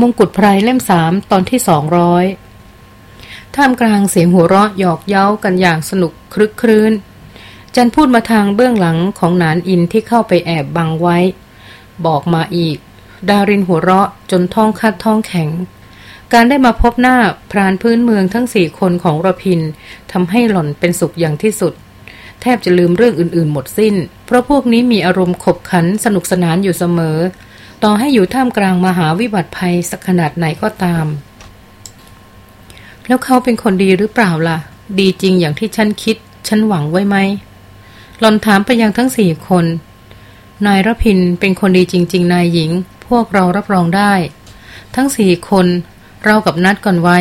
มงกุฎไพรเล่มสามตอนที่สองร้อยท่ามกลางเสียงหัวเราะหยอกเย้ากันอย่างสนุกครึกครื้น จันพูดมาทางเบื้องหลังของนานอินที่เข้าไปแอบบังไว้ บอกมาอีก ดารินหัวเราะจนท้องคัดท้องแข็ง การได้มาพบหน้าพรานพื้นเมืองทั้งสี่คนของระพินทำให้หล่อนเป็นสุขอย่างที่สุด แทบจะลืมเรื่องอื่นๆหมดสิ้น เพราะพวกนี้มีอารมณ์ขบขันสนุกสนานอยู่เสมอ ต่อให้อยู่ท่ามกลางมหาวิบัติภัยสักขนาดไหนก็ตาม แล้วเขาเป็นคนดีหรือเปล่าล่ะ ดีจริงอย่างที่ฉันคิด ฉันหวังไว้ไหมหลอนถามไปยังทั้งสี่คน นายรพินเป็นคนดีจริง ๆ นายหญิง พวกเรารับรองได้ ทั้งสี่คน เรากับนัดก่อนไว้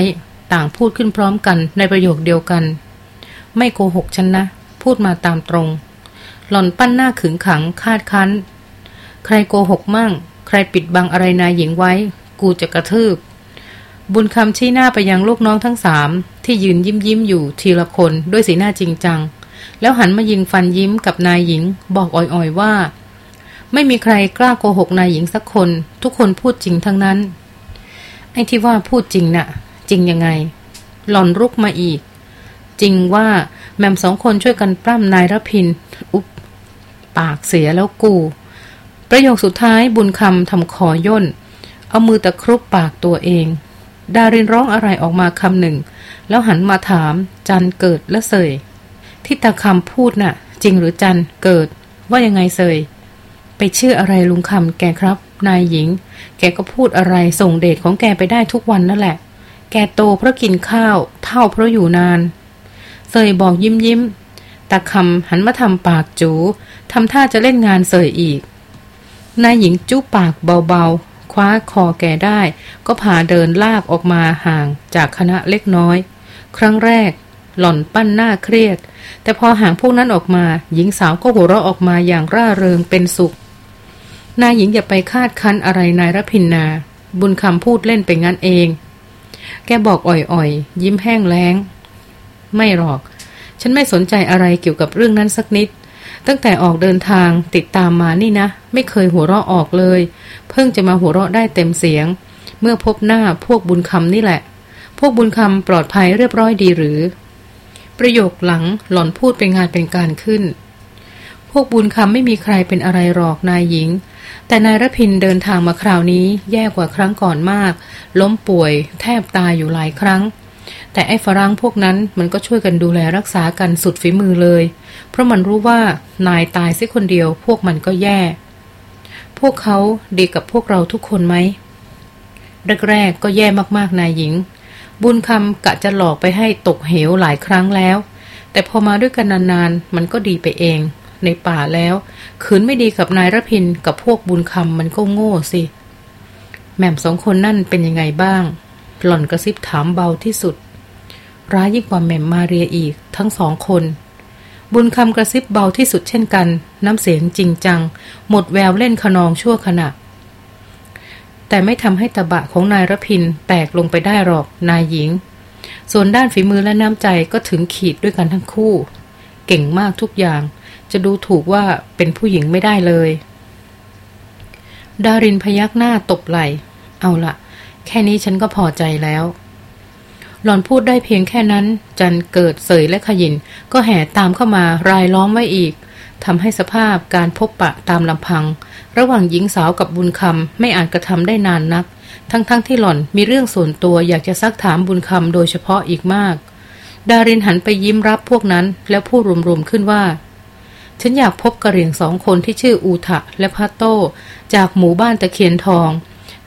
ต่างพูดขึ้นพร้อมกันในประโยคเดียวกัน ไม่โกหกฉันนะ พูดมาตามตรง หล่อนปั้นหน้าขึงขังคาดคั้น ใครโกหกมั่ง รปิดบังอะไรนายหญิงไว้ กูจะกระทืบ บุญคำชี้หน้าไปยังลูกน้องทั้งสามที่ยืนยิ้มยิ้มอยู่ทีละคนด้วยสีหน้าจริงจัง แล้วหันมายิงฟันยิ้มกับนายหญิง บอกอ่อยๆว่า ไม่มีใครกล้าโกหกนายหญิงสักคน ทุกคนพูดจริงทั้งนั้น ไอ้ที่ว่าพูดจริงนะ่ะ จริงยังไง หล่อนรุกมาอีก จริงว่าแม่มสองคนช่วยกันปล้ำนายรพิน อุ๊บปากเสียแล้วกู ประโยคสุดท้ายบุญคำทำคอย่น เอามือตะครุบปากตัวเอง ดารินร้องอะไรออกมาคำหนึ่ง แล้วหันมาถามจันเกิดและเสยที่ตาคำพูดน่ะ จริงหรือจันเกิด ว่ายังไงเสยไปเชื่ออะไรลุงคำแกครับ นายหญิง แกก็พูดอะไรส่งเดชของแกไปได้ทุกวันนั่นแหละ แกโตเพราะกินข้าว เท่าเพราะอยู่นานเสยบอกยิ้มยิ้มตาคำหันมาทำปากจูทำท่าจะเล่นงานเสยอีก นายหญิงจุ๊ปากเบาๆ คว้าคอแกได้ ก็พาเดินลากออกมาห่างจากคณะเล็กน้อย ครั้งแรก หล่อนปั้นหน้าเครียด แต่พอห่างพวกนั้นออกมา หญิงสาวก็หัวเราะออกมาอย่างร่าเริงเป็นสุข นายหญิงอย่าไปคาดคั้นอะไรนายรพินนา บุญคำพูดเล่นไปงั้นเอง แกบอกอ่อยๆ ยิ้มแห้งแล้ง ไม่หรอก ฉันไม่สนใจอะไรเกี่ยวกับเรื่องนั้นสักนิด ตั้งแต่ออกเดินทางติดตามมานี่นะ ไม่เคยหัวเราะออกเลย เพิ่งจะมาหัวเราะได้เต็มเสียง เมื่อพบหน้าพวกบุญคำนี่แหละ พวกบุญคำปลอดภัยเรียบร้อยดีหรือ ประโยคหลังหล่อนพูดเป็นงานเป็นการขึ้น พวกบุญคำไม่มีใครเป็นอะไรหรอกนายหญิง แต่นายรพินเดินทางมาคราวนี้แย่กว่าครั้งก่อนมาก ล้มป่วย แทบตายอยู่หลายครั้ง แต่ไอ้ฝรั่งพวกนั้นมันก็ช่วยกันดูแลรักษากันสุดฝีมือเลย เพราะมันรู้ว่านายตายซิคนเดียว พวกมันก็แย่ พวกเขาดีกับพวกเราทุกคนไหมแรกๆก็แย่มากๆนายหญิง บุญคำกะจะหลอกไปให้ตกเหวหลายครั้งแล้ว แต่พอมาด้วยกันนานๆ มันก็ดีไปเอง ในป่าแล้วขืนไม่ดีกับนายรพินกับพวกบุญคำมันก็โง่สิแม่มสองคนนั่นเป็นยังไงบ้าง หล่อนกระซิบถามเบาที่สุด ร้ายยิ่งกว่าแม่มมาเรียอีกทั้งสองคน บุญคำกระซิบเบาที่สุดเช่นกัน น้ำเสียงจริงจัง หมดแววเล่นขนองชั่วขณะ แต่ไม่ทำให้ตะบะของนายรพินแตกลงไปได้หรอกนายหญิง ส่วนด้านฝีมือและน้ำใจก็ถึงขีดด้วยกันทั้งคู่ เก่งมากทุกอย่าง จะดูถูกว่าเป็นผู้หญิงไม่ได้เลย ดารินพยักหน้าตบไหล เอาละแค่นี้ฉันก็พอใจแล้ว หล่อนพูดได้เพียงแค่นั้น จันเกิดเสยและขยิน ก็แห่ตามเข้ามารายล้อมไว้อีกทำให้สภาพการพบปะตามลำพัง ระหว่างหญิงสาวกับบุญคำไม่อาจกระทำได้นานนัก ทั้งๆทที่หล่อนมีเรื่องส่วนตัวอยากจะซักถามบุญคำโดยเฉพาะอีกมาก ดารินหันไปยิ้มรับพวกนั้นแล้วพูดรวมๆขึ้นว่า ฉันอยากพบกระเหรี่ยงสองคนที่ชื่ออูทะและพัตโต จากหมู่บ้านตะเคียนทอง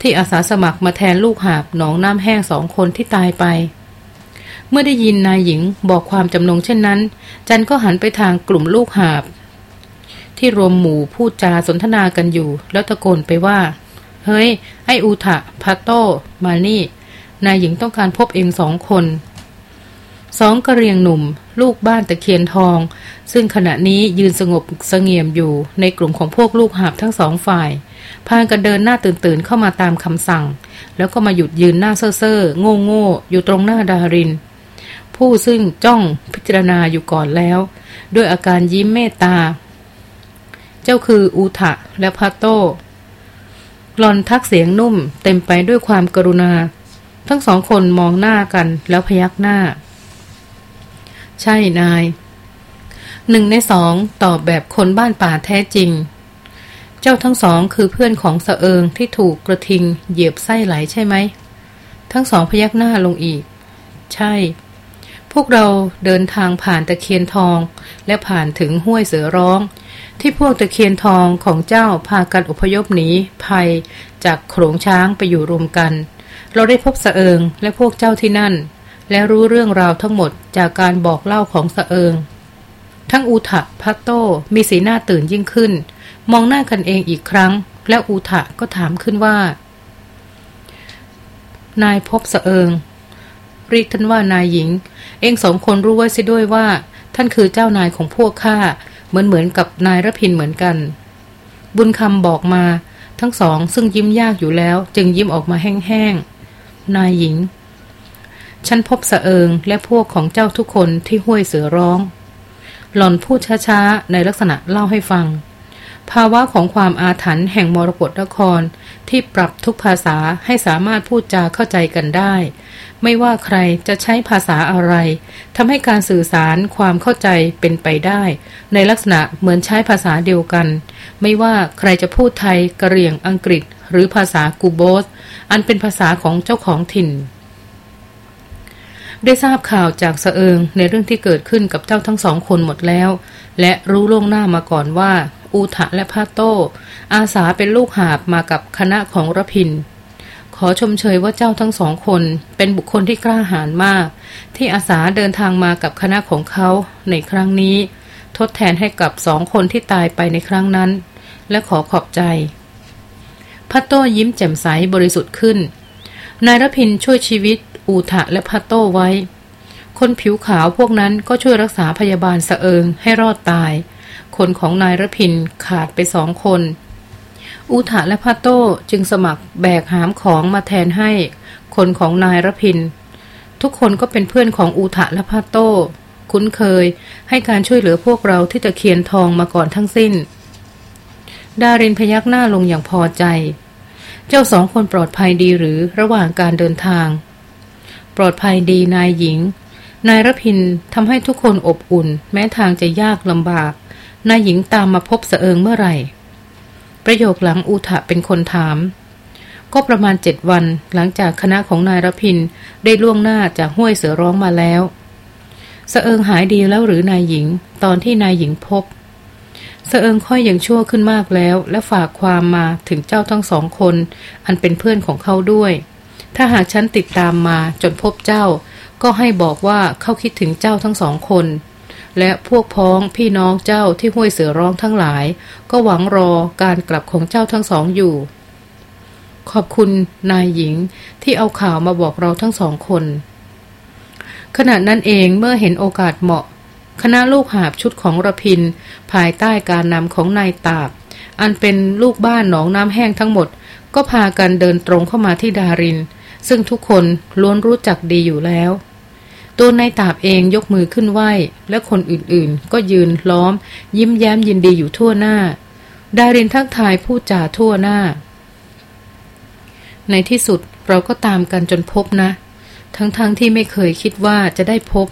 ที่อาสาสมัครมาแทนลูกหาบหนองน้ำแห้งสองคนที่ตายไป มื่อได้ยินนายหญิงบอกความจำนงเช่นนั้น จันก็หันไปทางกลุ่มลูกหาบ ที่รวมหมู่พูดจาสนทนากันอยู่ แล้วตะโกนไปว่า เฮ้ย ไออูทะพัตโต มานี่ นายหญิงต้องการพบเองสองคนสองกระเรียงหนุ่ม ลูกบ้านตะเคียนทอง ซึ่งขณะนี้ยืนสงบสงเงียมอยู่ในกลุ่มของพวกลูกหาบทั้งสองฝ่าย พากันเดินหน้าตื่นๆเข้ามาตามคำสั่ง แล้วก็มาหยุดยืนหน้าเซ่อๆโง่ๆอยู่ตรงหน้าดาริน ผู้ซึ่งจ้องพิจารณาอยู่ก่อนแล้ว ด้วยอาการยิ้มเมตตา เจ้าคืออูทะและพัตโตหลอนทักเสียงนุ่มเต็มไปด้วยความกรุณา ทั้งสองคนมองหน้ากันแล้วพยักหน้า ใช่นายหนึ่งในสองตอบแบบคนบ้านป่าแท้จริง เจ้าทั้งสองคือเพื่อนของสะเอิงที่ถูกกระทิงเหยียบไส้ไหลใช่ไหม ทั้งสองพยักหน้าลงอีก ใช่ พวกเราเดินทางผ่านตะเคียนทอง และผ่านถึงห้วยเสือร้อง ที่พวกตะเคียนทองของเจ้าพากันอพยพหนีภัย จากโขลงช้างไปอยู่รวมกัน เราได้พบสะเอิงและพวกเจ้าที่นั่น และรู้เรื่องราวทั้งหมดจากการบอกเล่าของสะเอิง ทั้งอูทะพัตโตมีสีหน้าตื่นยิ่งขึ้น มองหน้ากันเองอีกครั้ง แล้วอูทะก็ถามขึ้นว่า นายพบสะเอิงเรียกท่านว่านายหญิง องสองคนรู้ไว้สิด้วยว่า ท่านคือเจ้านายของพวกข้าเหมือนเหมือนกับนายรพินเหมือนกัน บุญคำบอกมา ทั้งสองซึ่งยิ้มยากอยู่แล้ว จึงยิ้มออกมาแห้งๆ นายหญิง ฉันพบสะเอิงและพวกของเจ้าทุกคนที่ห้วยเสือร้อง หล่อนพูดช้าๆ ในลักษณะเล่าให้ฟัง ภาวะของความอาถรรพ์แห่งมรกรนคร ที่ปรับทุกภาษาให้สามารถพูดจาเข้าใจกันได้ ไม่ว่าใครจะใช้ภาษาอะไรทำให้การสื่อสารความเข้าใจเป็นไปได้ ในลักษณะเหมือนใช้ภาษาเดียวกัน ไม่ว่าใครจะพูดไทยกะเหรี่ยงอังกฤษ หรือภาษากูโบส อันเป็นภาษาของเจ้าของถิ่นได้ทราบข่าวจากสะเอิงในเรื่องที่เกิดขึ้นกับเจ้าทั้งสองคนหมดแล้ว และรู้ล่วงหน้ามาก่อนว่า อูทะและพาโตอาสาเป็นลูกหาบมากับคณะของรพิน ขอชมเชยว่าเจ้าทั้งสองคนเป็นบุคคลที่กล้าหาญมาก ที่อาสาเดินทางมากับคณะของเขาในครั้งนี้ ทดแทนให้กับสองคนที่ตายไปในครั้งนั้น และขอขอบใจพัตโต้ยิ้มแจ่มใสบริสุทธิ์ขึ้น นายรพินช่วยชีวิต อูทะและพัตโต้ไว้คนผิวขาวพวกนั้นก็ช่วยรักษาพยาบาลสะเอิงให้รอดตาย คนของนายรพินขาดไปสองคน อุทะและพาโต้จึงสมัครแบกหามของมาแทนให้ คนของนายรพิน ทุกคนก็เป็นเพื่อนของอูทะและพาโต้ คุ้นเคยให้การช่วยเหลือพวกเราที่ตะเคียนทองมาก่อนทั้งสิ้น ดารินพยักหน้าลงอย่างพอใจ เจ้าสองคนปลอดภัยดีหรือระหว่างการเดินทาง ปลอดภัยดีนายหญิงนายรพินทำให้ทุกคนอบอุ่น แม้ทางจะยากลำบาก นายหญิงตามมาพบเสเอิงเมื่อไหร่ ประโยคหลังอุทะเป็นคนถาม ก็ประมาณเจ็ดวันหลังจากคณะของนายรพินได้ล่วงหน้าจากห้วยเสือร้องมาแล้วเสเอิงหายดีแล้วหรือนายหญิง ตอนที่นายหญิงพบเสเอิงค่อยยังชั่วขึ้นมากแล้ว และฝากความมาถึงเจ้าทั้งสองคน อันเป็นเพื่อนของเขาด้วย ถ้าหากฉันติดตามมาจนพบเจ้า ก็ให้บอกว่าเขาคิดถึงเจ้าทั้งสองคน และพวกพ้องพี่น้องเจ้าที่ห้วยเสือร้องทั้งหลาย ก็หวังรอการกลับของเจ้าทั้งสองอยู่ ขอบคุณนายหญิงที่เอาข่าวมาบอกเราทั้งสองคน ขณะนั้นเองเมื่อเห็นโอกาสเหมาะ คณะลูกหาบชุดของระพิน ภายใต้การนำของนายตาบ อันเป็นลูกบ้านหนองน้ำแห้งทั้งหมด ก็พากันเดินตรงเข้ามาที่ดาริน ซึ่งทุกคนล้วนรู้จักดีอยู่แล้ว ตัวนายตาบเองยกมือขึ้นไหวและคนอื่นๆ ก็ยืนล้อม ยิ้มแย้มยินดีอยู่ทั่วหน้า ดารินทักทายพูดจาทั่วหน้า ในที่สุดเราก็ตามกันจนพบนะ ทั้งๆทที่ไม่เคยคิดว่าจะได้พบ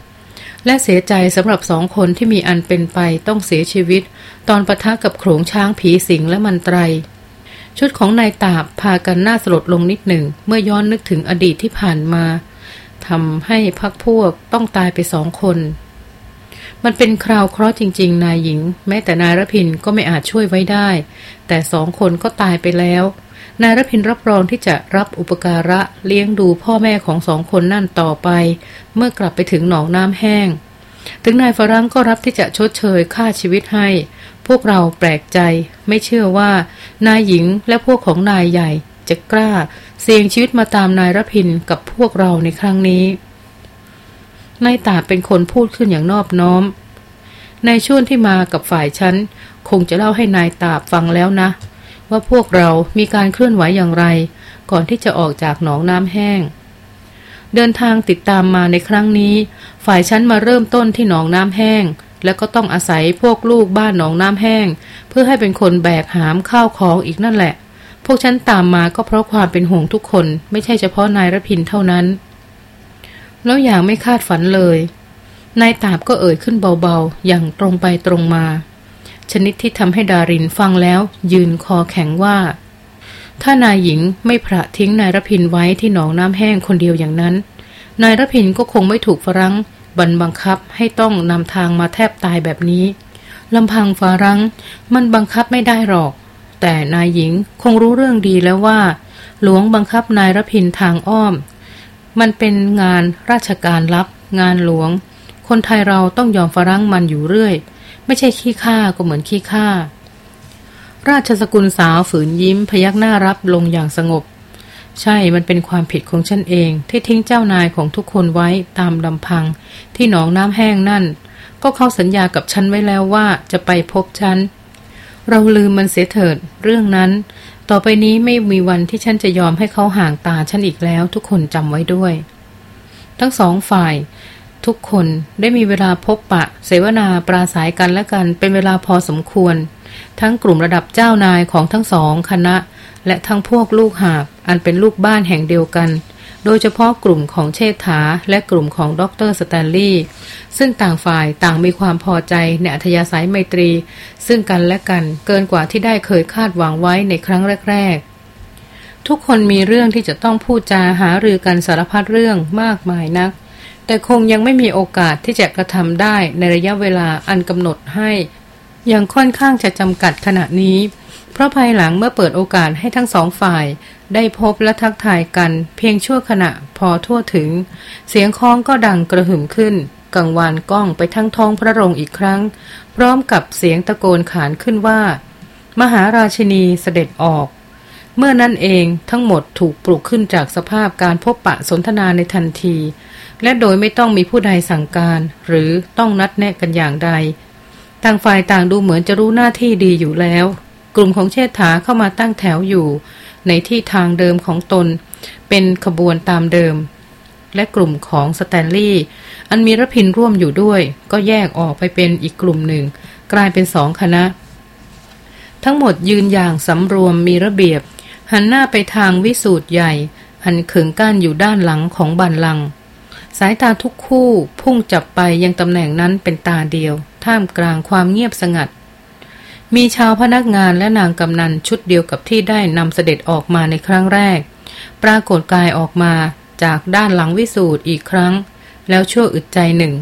และเสียใจสำหรับสองคนที่มีอันเป็นไปต้องเสียชีวิต ตอนปะทะกับโขงช้างผีสิงและมันไตรชุดของนายตาบพากันหน้าสลดลงนิดหนึ่ง เมื่อย้อนนึกถึงอดีตที่ผ่านมา ทำให้พักพวกต้องตายไปสองคน มันเป็นคราวเคราะห์จริง ๆ นายหญิง แม้แต่นายรพินก็ไม่อาจช่วยไว้ได้ แต่สองคนก็ตายไปแล้ว นายรพินรับรองที่จะรับอุปการะเลี้ยงดูพ่อแม่ของสองคนนั่นต่อไป เมื่อกลับไปถึงหนองน้ำแห้ง ถึงนายฝรั่งก็รับที่จะชดเชยค่าชีวิตให้ พวกเราแปลกใจ ไม่เชื่อว่า นายหญิงและพวกของนายใหญ่ จะกล้า เสี่ยงชีวิตมาตามนายรพินกับพวกเราในครั้งนี้นายตาเป็นคนพูดขึ้นอย่างนอบน้อม ในช่วงที่มากับฝ่ายฉัน คงจะเล่าให้นายตาฟังแล้วนะ ว่าพวกเรามีการเคลื่อนไหวอย่างไร ก่อนที่จะออกจากหนองน้ำแห้ง เดินทางติดตามมาในครั้งนี้ ฝ่ายฉันมาเริ่มต้นที่หนองน้ำแห้ง แล้วก็ต้องอาศัยพวกลูกบ้านหนองน้ำแห้ง เพื่อให้เป็นคนแบกหามข้าวของอีกนั่นแหละ พวกฉันตามมาก็เพราะความเป็นห่วงทุกคน ไม่ใช่เฉพาะนายรพินเท่านั้น แล้วอย่างไม่คาดฝันเลย นายตาบก็เอ่ยขึ้นเบาๆ อย่างตรงไปตรงมา ชนิดที่ทำให้ดารินฟังแล้ว ยืนคอแข็งว่า ถ้านายหญิงไม่พระทิ้งนายรพินไว้ที่หนองน้ำแห้งคนเดียวอย่างนั้น นายรพินก็คงไม่ถูกฝรั่งบันบังคับให้ต้องนำทางมาแทบตายแบบนี้ลำพังฝรั่งมันบังคับไม่ได้หรอก แต่นายหญิงคงรู้เรื่องดีแล้วว่า หลวงบังคับนายรพินทางอ้อม มันเป็นงานราชการลับ งานหลวง คนไทยเราต้องยอมฝรั่งมันอยู่เรื่อย ไม่ใช่ขี้ข้าก็เหมือนขี้ข้าราชสกุลสาวฝืนยิ้มพยักหน้ารับลงอย่างสงบ ใช่มันเป็นความผิดของฉันเอง ที่ทิ้งเจ้านายของทุกคนไว้ตามลำพัง ที่หนองน้ำแห้งนั่น ก็เข้าสัญญากับฉันไว้แล้วว่าจะไปพบฉัน เราลืมมันเสียเถิด เรื่องนั้น ต่อไปนี้ไม่มีวันที่ฉันจะยอมให้เขาห่างตาฉันอีกแล้วทุกคนจำไว้ด้วย ทั้งสองฝ่าย ทุกคนได้มีเวลาพบปะ เสวนาปราศัยกันและกันเป็นเวลาพอสมควร ทั้งกลุ่มระดับเจ้านายของทั้งสองคณะ และทั้งพวกลูกหาบอันเป็นลูกบ้านแห่งเดียวกัน โดยเฉพาะกลุ่มของเชษฐาและกลุ่มของดรสแตนลีย์ซึ่งต่างฝ่ายต่างมีความพอใจในอัธยาศัยไมตรี ซึ่งกันและกันเกินกว่าที่ได้เคยคาดหวังไว้ในครั้งแรก ๆ ทุกคนมีเรื่องที่จะต้องพูดจาหารือกันสารพัดเรื่องมากมายนัก แต่คงยังไม่มีโอกาสที่จะกระทำได้ในระยะเวลาอันกำหนดให้ยังค่อนข้างจะจำกัดขณะนี้เพราะภายหลังเมื่อเปิดโอกาสให้ทั้งสองฝ่าย ได้พบและทักทายกัน เพียงชั่วขณะพอทั่วถึง เสียงคล้องก็ดังกระหึ่มขึ้นกังวานก้องไปทั้งท้องพระโรงอีกครั้ง พร้อมกับเสียงตะโกนขานขึ้นว่า มหาราชินีเสด็จออก เมื่อนั้นเองทั้งหมดถูกปลุกขึ้นจากสภาพการพบปะสนทนาในทันที และโดยไม่ต้องมีผู้ใดสั่งการ หรือต้องนัดแนะกันอย่างใด ต่างฝ่ายต่างดูเหมือนจะรู้หน้าที่ดีอยู่แล้ว กลุ่มของเชษฐาเข้ามาตั้งแถวอยู่ ในที่ทางเดิมของตน เป็นขบวนตามเดิม และกลุ่มของสแตนลีย์อันมีรพินร่วมอยู่ด้วย ก็แยกออกไปเป็นอีกกลุ่มหนึ่ง กลายเป็นสองคณะ ทั้งหมดยืนอย่างสำรวมมีระเบียบ หันหน้าไปทางวิสูตรใหญ่ อันขึงก้านอยู่ด้านหลังของบันลัง สายตาทุกคู่พุ่งจับไปยังตำแหน่งนั้นเป็นตาเดียว ท่ามกลางความเงียบสงัด มีชาวพนักงานและนางกำนันชุดเดียวกับที่ได้นำเสด็จออกมาในครั้งแรก ปรากฏกายออกมาจากด้านหลังวิสูตรอีกครั้ง แล้วชั่วอึดใจหนึ่ง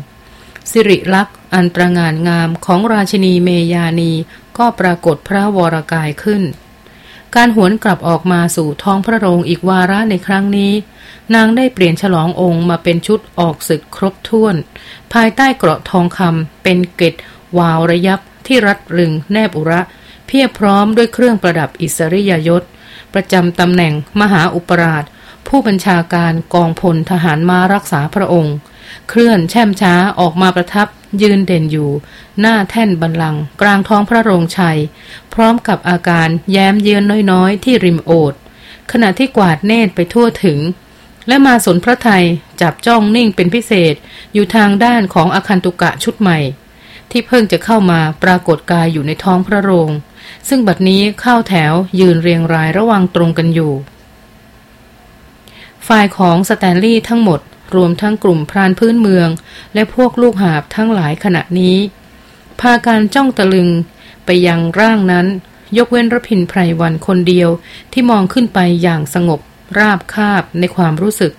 สิริลักษ์อันตรงานงามของราชินีเมยานีก็ปรากฏพระวรกายขึ้น การหวนกลับออกมาสู่ท้องพระโรงอีกวาระในครั้งนี้ นางได้เปลี่ยนฉลององค์มาเป็นชุดออกศึกครบถ้วน ภายใต้เกราะทองคำเป็นเกตวาวระยับ ที่รัดรึงแนบอุระ เพียบพร้อมด้วยเครื่องประดับอิสริยยศ ประจำตำแหน่งมหาอุปราช ผู้บัญชาการกองพลทหารมารักษาพระองค์ เคลื่อนแช่มช้าออกมาประทับยืนเด่นอยู่ หน้าแท่นบันลัง กลางท้องพระโรงชัย พร้อมกับอาการแย้มเยือนน้อยๆ ที่ริมโอดขณะที่กวาดเนตรไปทั่วถึง และมาสนพระไทยจับจ้องนิ่งเป็นพิเศษอยู่ทางด้านของอาคันตุกะชุดใหม่ ที่เพิ่งจะเข้ามาปรากฏกายอยู่ในท้องพระโรง ซึ่งบัดนี้เข้าแถวยืนเรียงรายระวังตรงกันอยู่ ฝ่ายของสแตนลีย์ทั้งหมด รวมทั้งกลุ่มพรานพื้นเมือง และพวกลูกหาบทั้งหลายขณะนี้ พาการจ้องตะลึงไปยังร่างนั้น ยกเว้นรพินไพรวันคนเดียวที่มองขึ้นไปอย่างสงบ ราบคาบในความรู้สึก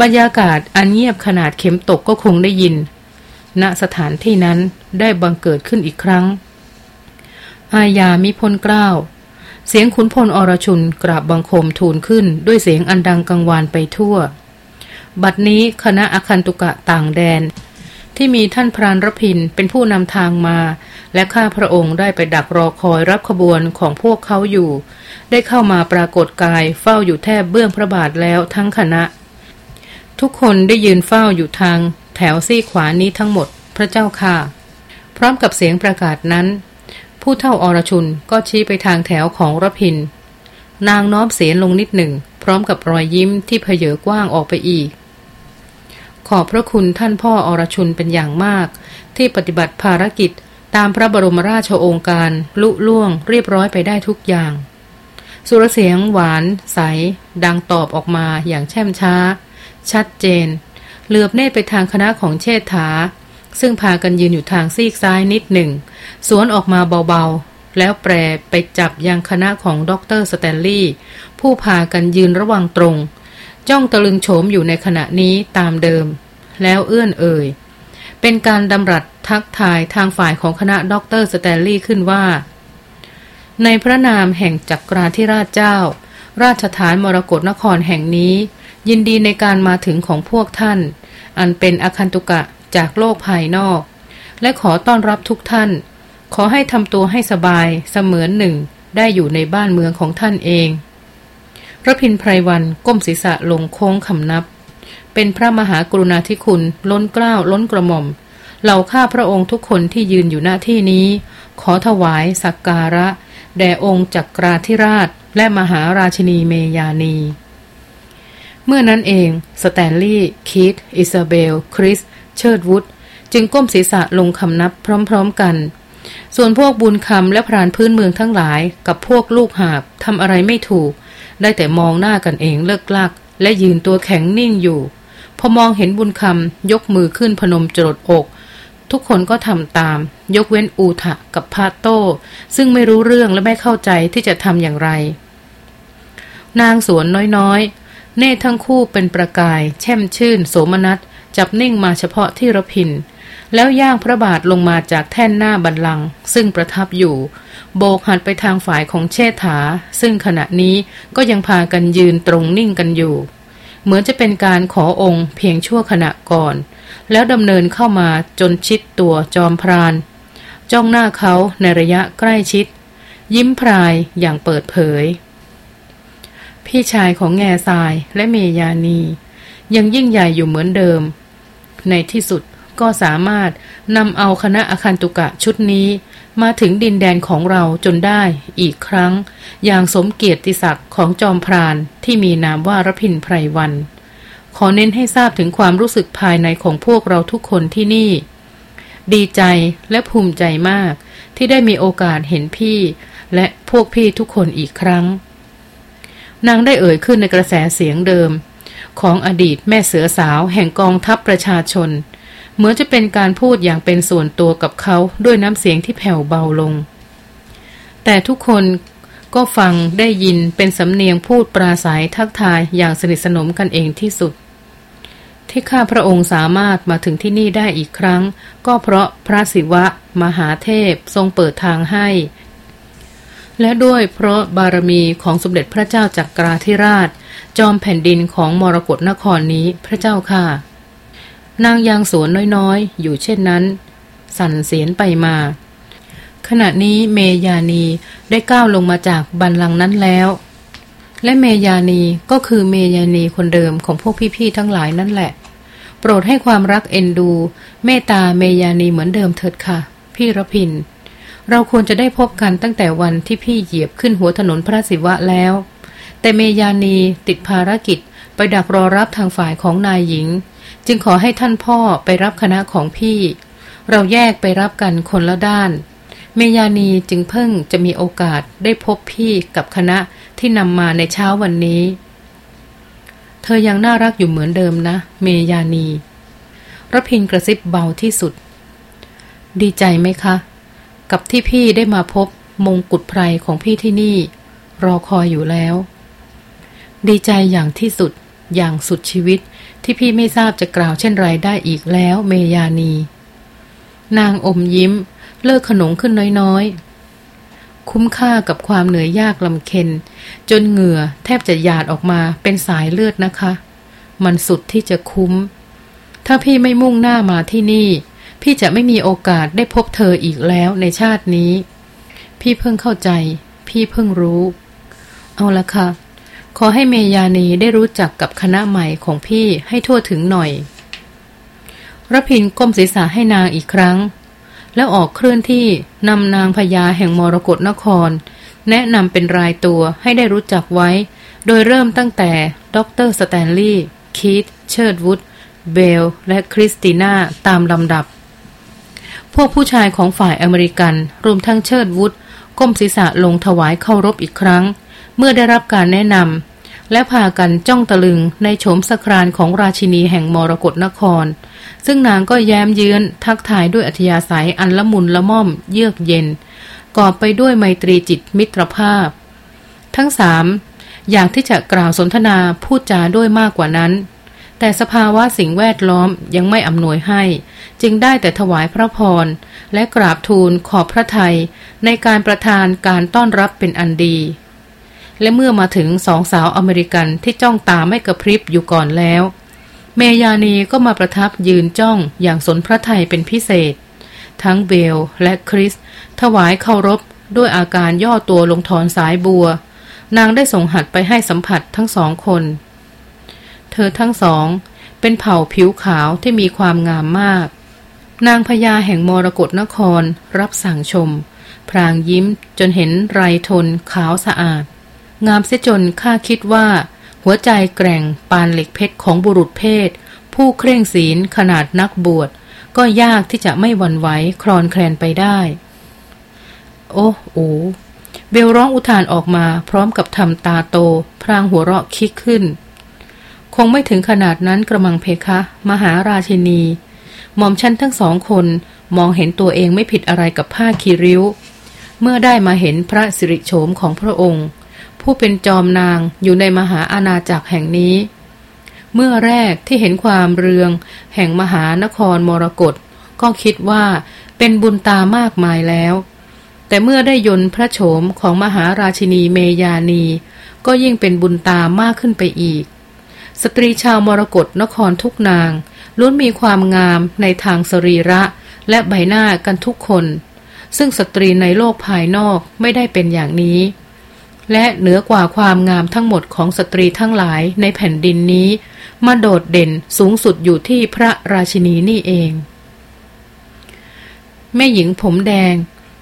บรรยากาศอันเงียบขนาดเข็มตกก็คงได้ยิน ณสถานที่นั้นได้บังเกิดขึ้นอีกครั้ง อาญามิพลกล้าว เสียงขุนพลอรชุนกราบบังคมทูลขึ้นด้วยเสียงอันดังกังวานไปทั่ว บัดนี้คณะอคันตุกะต่างแดน ที่มีท่านพรานรพินเป็นผู้นำทางมา และข้าพระองค์ได้ไปดักรอคอยรับขบวนของพวกเขาอยู่ ได้เข้ามาปรากฏกายเฝ้าอยู่แทบเบื้องพระบาทแล้วทั้งคณะทุกคนได้ยืนเฝ้าอยู่ทาง แถวซี่ขวานี้ทั้งหมด พระเจ้าค่ะ พร้อมกับเสียงประกาศนั้น ผู้เท่าอรชุนก็ชี้ไปทางแถวของรพิน นางน้อมเสียนลงนิดหนึ่ง พร้อมกับรอยยิ้มที่เพเยอกว้างออกไปอีก ขอบพระคุณท่านพ่ออรชุนเป็นอย่างมาก ที่ปฏิบัติภารกิจตามพระบรมราชโองการลุล่วงเรียบร้อยไปได้ทุกอย่าง สุรเสียงหวาน ใส ดังตอบออกมาอย่างแช่มช้า ชัดเจน เหลือบเนตรไปทางคณะของเชษฐา ซึ่งพากันยืนอยู่ทางซีกซ้ายนิดหนึ่ง สรวลออกมาเบาๆ แล้วแปรไปจับยังคณะของด็อกเตอร์สแตนลีย์ผู้พากันยืนระวังตรง จ้องตะลึงโฉมอยู่ในขณะนี้ตามเดิม แล้วเอื้อนเอ่ย เป็นการดำรัสทักทายทางฝ่ายของคณะด็อกเตอร์สแตนลีย์ขึ้นว่า ในพระนามแห่งจักราธิราชเจ้า ราชฐานมรกรนครแห่งนี้ ยินดีในการมาถึงของพวกท่าน อันเป็นอคันตุกะจากโลกภายนอก และขอต้อนรับทุกท่าน ขอให้ทำตัวให้สบายเสมือนหนึ่ง ได้อยู่ในบ้านเมืองของท่านเองพระพินไพรวันก้มศีรษะลงโค้งคำนับ เป็นพระมหากรุณาธิคุณล้นเกล้าล้นกระหม่อม เหล่าข้าพระองค์ทุกคนที่ยืนอยู่หน้าที่นี้ ขอถวายสักการะ แด่องค์จักราธิราช และมหาราชินีเมยานี เมื่อนั้นเอง สแตนลีย์คีตอิซาเบล คริส เชิร์ดวุฒจึงก้มศีรษะลงคำนับพร้อมๆกัน ส่วนพวกบุญคำและพรานพื้นเมืองทั้งหลาย กับพวกลูกหาบทำอะไรไม่ถูก ได้แต่มองหน้ากันเองเลิ่กลั่ก และยืนตัวแข็งนิ่งอยู่ พอมองเห็นบุญคำยกมือขึ้นพนมจรดอก ทุกคนก็ทำตาม ยกเว้นอูทะกับพาโต้ ซึ่งไม่รู้เรื่องและไม่เข้าใจที่จะทำอย่างไร นางสวนน้อย เนธทั้งคู่เป็นประกาย แช่มชื่น โสมนัส จับนิ่งมาเฉพาะที่ระพิน แล้วย่างพระบาทลงมาจากแท่นหน้าบันลัง ซึ่งประทับอยู่ โบกหันไปทางฝ่ายของเชษฐา ซึ่งขณะนี้ก็ยังพากันยืนตรงนิ่งกันอยู่ เหมือนจะเป็นการขอองค์เพียงชั่วขณะก่อน แล้วดำเนินเข้ามาจนชิดตัวจอมพราน จ้องหน้าเขาในระยะใกล้ชิด ยิ้มพรายอย่างเปิดเผย พี่ชายของแง่ทรายและเมยานี ยังยิ่งใหญ่อยู่เหมือนเดิม ในที่สุดก็สามารถนำเอาคณะอาคันตุกะชุดนี้ มาถึงดินแดนของเราจนได้อีกครั้ง อย่างสมเกียรติศักดิ์ของจอมพรานที่มีนามว่ารพินไพรวัน ขอเน้นให้ทราบถึงความรู้สึกภายในของพวกเราทุกคนที่นี่ ดีใจและภูมิใจมาก ที่ได้มีโอกาสเห็นพี่ และพวกพี่ทุกคนอีกครั้ง นางได้เอ่ยขึ้นในกระแสเสียงเดิม ของอดีตแม่เสือสาวแห่งกองทัพประชาชน เหมือนจะเป็นการพูดอย่างเป็นส่วนตัวกับเขาด้วยน้ำเสียงที่แผ่วเบาลง แต่ทุกคนก็ฟังได้ยินเป็นสำเนียงพูดปราศัยทักทายอย่างสนิทสนมกันเองที่สุด ที่ข้าพระองค์สามารถมาถึงที่นี่ได้อีกครั้ง ก็เพราะพระศิวะ มหาเทพทรงเปิดทางให้ และด้วยเพราะบารมีของสมเด็จพระเจ้าจักราธิราช จอมแผ่นดินของมรกรนครนี้พระเจ้าค่ะ นางยางสวนน้อยๆ อยู่เช่นนั้น สั่นเสียนไปมา ขณะนี้เมยานีได้ก้าวลงมาจากบันลังนั้นแล้ว และเมยานีก็คือเมยานีคนเดิมของพวกพี่ๆทั้งหลายนั่นแหละ โปรดให้ความรักเอ็นดู เมตตาเมยานีเหมือนเดิมเถิดค่ะ พี่รพิน เราควรจะได้พบกันตั้งแต่วันที่พี่เหยียบขึ้นหัวถนนพระศิวะแล้ว แต่เมยานีติดภารกิจไปดักรอรับทางฝ่ายของนายหญิง จึงขอให้ท่านพ่อไปรับคณะของพี่ เราแยกไปรับกันคนละด้าน เมยานีจึงเพิ่งจะมีโอกาสได้พบพี่กับคณะที่นำมาในเช้าวันนี้ เธอยังน่ารักอยู่เหมือนเดิมนะ เมยานีรพินกระซิบเบาที่สุด ดีใจไหมคะ กับที่พี่ได้มาพบมงกุฎไพรของพี่ที่นี่ รอคอยอยู่แล้ว ดีใจอย่างที่สุดอย่างสุดชีวิตที่พี่ไม่ทราบจะกล่าวเช่นไรได้อีกแล้วเมยานี นางอมยิ้ม เลิกขนงขึ้นน้อยๆ คุ้มค่ากับความเหนื่อยยากลำเค็น จนเหงื่อแทบจะหยาดออกมาเป็นสายเลือดนะคะ มันสุดที่จะคุ้ม ถ้าพี่ไม่มุ่งหน้ามาที่นี่ พี่จะไม่มีโอกาสได้พบเธออีกแล้วในชาตินี้ พี่เพิ่งเข้าใจ พี่เพิ่งรู้ เอาละค่ะ ขอให้เมยานีได้รู้จักกับคณะใหม่ของพี่ให้ทั่วถึงหน่อยรพินทร์ก้มศีรษะให้นางอีกครั้ง แล้วออกเคลื่อนที่นำนางพญาแห่งมรกรนคร แนะนำเป็นรายตัวให้ได้รู้จักไว้ โดยเริ่มตั้งแต่ดรสแตนลีย์คีตเชิร์ดวูดเบล และคริสติน่าตามลำดับ พวกผู้ชายของฝ่ายอเมริกัน รวมทั้งเชิดวุธก้มศีรษะลงถวายเคารพอีกครั้ง เมื่อได้รับการแนะนำและพากันจ้องตะลึงในโฉมสครานของราชินีแห่งมรกรนคร ซึ่งนางก็แย้มเยื้อนทักทายด้วยอัธยาศัยอันละมุนละม่อมเยือกเย็นกอบไปด้วยไมตรีจิตมิตรภาพ ทั้งสามอยากที่จะกล่าวสนทนาพูดจาด้วยมากกว่านั้น แต่สภาวะสิ่งแวดล้อมยังไม่อำนวยให้ จึงได้แต่ถวายพระพร และกราบทูลขอบพระทัยในการประทานการต้อนรับเป็นอันดี และเมื่อมาถึงสองสาวอเมริกันที่จ้องตาไม่กระพริบอยู่ก่อนแล้ว เมยานีก็มาประทับยืนจ้องอย่างสนพระทัยเป็นพิเศษ ทั้งเบลและคริส ถวายเคารพด้วยอาการย่อตัวลงถอนสายบัว นางได้ส่งหัดไปให้สัมผัสทั้งสองคน เธอทั้งสอง เป็นเผ่าผิวขาวที่มีความงามมาก นางพญาแห่งมรกรนครรับสั่งชม พรางยิ้มจนเห็นไรทนขาวสะอาด งามเสียจนข้าคิดว่า หัวใจแกร่งปานเหล็กเพชรของบุรุษเพศ ผู้เคร่งศีลขนาดนักบวช ก็ยากที่จะไม่หวั่นไหวคลอนแคลนไปได้ โอ้โอเบลร้องอุทานออกมาพร้อมกับทำตาโต พรางหัวเราะคิกขึ้น คงไม่ถึงขนาดนั้นกระมังเพคะ มหาราชินี หม่อมชั้นทั้งสองคนมองเห็นตัวเองไม่ผิดอะไรกับผ้าคีริ้ว เมื่อได้มาเห็นพระสิริโฉมของพระองค์ ผู้เป็นจอมนางอยู่ในมหาอาณาจักรแห่งนี้ เมื่อแรกที่เห็นความเรือง แห่งมหานครมรกตก็คิดว่าเป็นบุญตามากมายแล้ว แต่เมื่อได้ยนพระโฉมของมหาราชินีเมยานี ก็ยิ่งเป็นบุญตามากขึ้นไปอีก สตรีชาวมรกรนครทุกนาง ล้วนมีความงามในทางสรีระ และใบหน้ากันทุกคน ซึ่งสตรีในโลกภายนอกไม่ได้เป็นอย่างนี้ และเหนือกว่าความงามทั้งหมดของสตรีทั้งหลายในแผ่นดินนี้ มาโดดเด่นสูงสุดอยู่ที่พระราชินีนี่เอง แม่หญิงผมแดง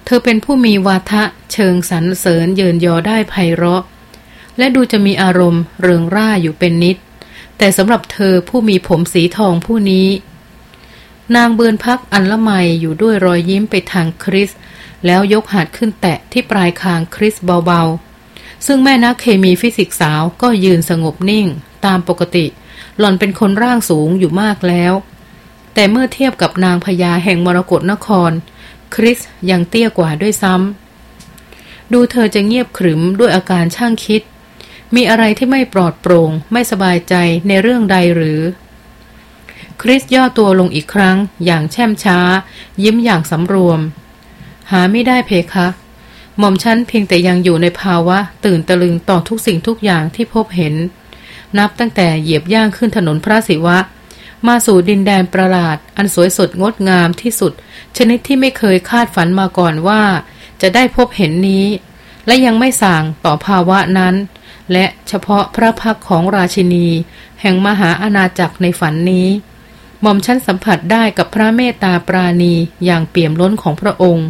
เธอเป็นผู้มีวาทะเชิงสรรเสริญเยินยอได้ไพเราะและดูจะมีอารมณ์เริงร่าอยู่เป็นนิด แต่สำหรับเธอผู้มีผมสีทองผู้นี้ นางเบือนพักอันละไมอยู่ด้วยรอยยิ้มไปทางคริส แล้วยกหัดขึ้นแตะที่ปลายคางคริสเบาๆ ซึ่งแม่นักเคมีฟิสิกสาวก็ยืนสงบนิ่ง ตามปกติ หล่อนเป็นคนร่างสูงอยู่มากแล้ว แต่เมื่อเทียบกับนางพญาแห่งมรกรนคร คริสยังเตี้ยกว่าด้วยซ้ำดูเธอจะเงียบขรึมด้วยอาการช่างคิด มีอะไรที่ไม่ปลอดโปร่ง ไม่สบายใจในเรื่องใดหรือ คริสย่อตัวลงอีกครั้ง อย่างแช่มช้า ยิ้มอย่างสำรวม หาไม่ได้เพคะ หม่อมฉันเพียงแต่ยังอยู่ในภาวะ ตื่นตะลึงต่อทุกสิ่งทุกอย่างที่พบเห็น นับตั้งแต่เหยียบย่างขึ้นถนนพระศิวะ มาสู่ดินแดนประหลาด อันสวยสดงดงามที่สุด ชนิดที่ไม่เคยคาดฝันมาก่อนว่า จะได้พบเห็นนี้ และยังไม่สั่งต่อภาวะนั้น และเฉพาะพระพักของราชินี แห่งมหาอาณาจักรในฝันนี้ หม่อมชั้นสัมผัสได้กับพระเมตตาปราณีอย่างเปี่ยมล้นของพระองค์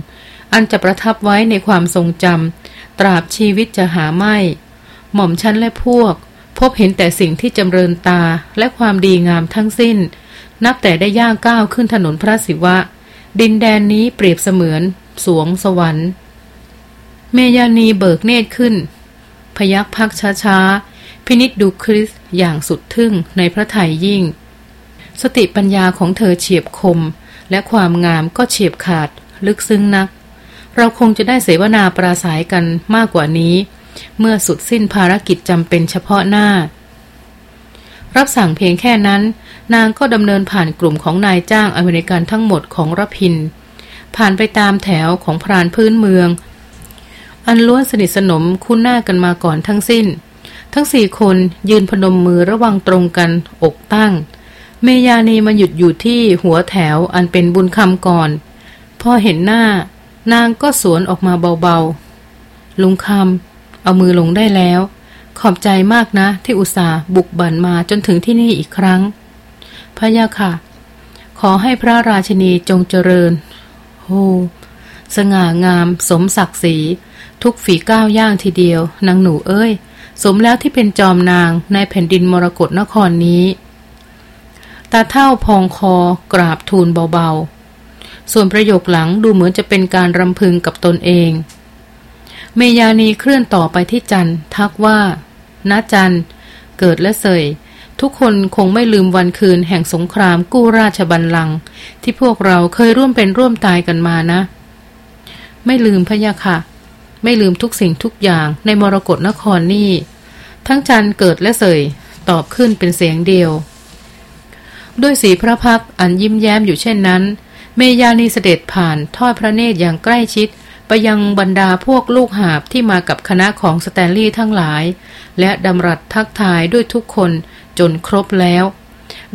อันจะประทับไว้ในความทรงจำตราบชีวิตจะหาไม่ หม่อมชั้นและพวก พบเห็นแต่สิ่งที่จำเริญตาและความดีงามทั้งสิ้น นับแต่ได้ย่างก้าวขึ้นถนนพระศิวะ ดินแดนนี้เปรียบเสมือน สวงสวรรค์ เมยานีเบิกเนตรขึ้น ยักพักช้าๆ พินิษดูคริสอย่างสุดทึ่งในพระไทยยิ่ง สติปัญญาของเธอเฉียบคม และความงามก็เฉียบขาดลึกซึ้งนัก เราคงจะได้เสวนาปราศัยกันมากกว่านี้ เมื่อสุดสิ้นภารกิจจำเป็นเฉพาะหน้า รับสั่งเพียงแค่นั้น นางก็ดำเนินผ่านกลุ่มของนายจ้างอเมริกันทั้งหมดของรพินผ่านไปตามแถวของพรานพื้นเมือง อันล้วนสนิทสนมคุ้นหน้ากันมาก่อนทั้งสิ้น ทั้งสี่คนยืนพนมมือระวังตรงกันอกตั้ง เมยานีมาหยุดอยู่ที่หัวแถวอันเป็นบุญคำก่อน พอเห็นหน้านางก็สวนออกมาเบาๆ ลุงคำเอามือลงได้แล้ว ขอบใจมากนะที่อุตส่าห์บุกบั่นมาจนถึงที่นี่อีกครั้ง พระยาค่ะ ขอให้พระราชนีจงเจริญ โฮ สง่างามสมศักดิ์ศรี ทุกฝีก้าวย่างทีเดียวนางหนูเอ้ย สมแล้วที่เป็นจอมนางในแผ่นดินมรกรนครนี้ตาเท่าพองคอกราบทูลเบาๆ ส่วนประโยคหลังดูเหมือนจะเป็นการรำพึงกับตนเอง เมยานีเคลื่อนต่อไปที่จันทักว่าณจันเกิดและเสยทุกคนคงไม่ลืมวันคืนแห่งสงครามกู้ราชบัลลังก์ที่พวกเราเคยร่วมเป็นร่วมตายกันมานะ ไม่ลืมพะยะค่ะ ไม่ลืมทุกสิ่งทุกอย่างในมรกรนครนี่ ทั้งจันเกิดและเสย ตอบขึ้นเป็นเสียงเดียว ด้วยสีพระพักอันยิ้มแย้มอยู่เช่นนั้น เมยานีเสด็จผ่านทอดพระเนตรอย่างใกล้ชิด ไปยังบรรดาพวกลูกหาบที่มากับคณะของสแตนลีย์ทั้งหลาย และดำรัสทักทายด้วยทุกคนจนครบแล้ว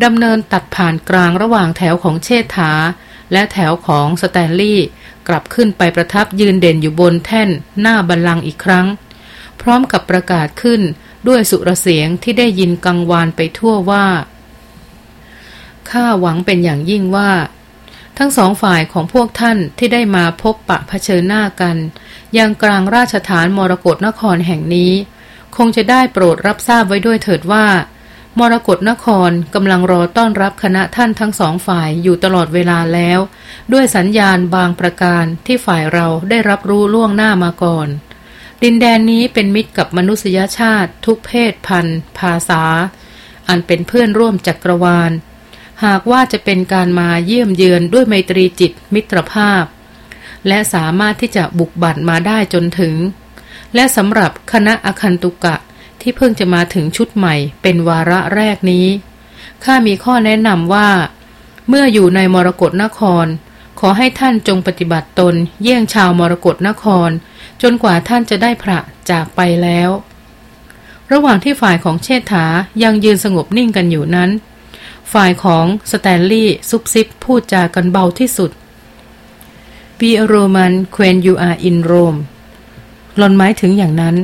ดำเนินตัดผ่านกลางระหว่างแถวของเชษฐา และแถวของสแตนลีย์ กลับขึ้นไปประทับยืนเด่นอยู่บนแท่นหน้าบัลลังก์อีกครั้ง พร้อมกับประกาศขึ้นด้วยสุรเสียงที่ได้ยินกังวานไปทั่วว่าข้าหวังเป็นอย่างยิ่งว่า ทั้งสองฝ่ายของพวกท่านที่ได้มาพบปะเผชิญหน้ากัน ยังกลางราชฐานมรกรนครแห่งนี้ คงจะได้โปรดรับทราบไว้ด้วยเถิดว่า มรกรนครกำลังรอต้อนรับคณะท่านทั้งสองฝ่ายอยู่ตลอดเวลาแล้ว ด้วยสัญญาณบางประการที่ฝ่ายเราได้รับรู้ล่วงหน้ามาก่อน ดินแดนนี้เป็นมิตรกับมนุษยชาติ ทุกเพศพันธุ์ ภาษา อันเป็นเพื่อนร่วมจักรวาล หากว่าจะเป็นการมาเยี่ยมเยือนด้วยไมตรีจิตมิตรภาพ และสามารถที่จะบุกบั่นมาได้จนถึง และสำหรับคณะอคันตุกะ ที่เพิ่งจะมาถึงชุดใหม่เป็นวาระแรกนี้ข้ามีข้อแนะนำว่า เมื่ออยู่ในมรกรนคร ขอให้ท่านจงปฏิบัติตน เยี่ยงชาวมรกรนคร จนกว่าท่านจะได้พระจากไปแล้ว ระหว่างที่ฝ่ายของเชษฐายังยืนสงบนิ่งกันอยู่นั้น ฝ่ายของสแตนลีย์ซุบซิบพูดจากันเบาที่สุด Be a Roman when you are in Rome หล่อนหมายถึงอย่างนั้น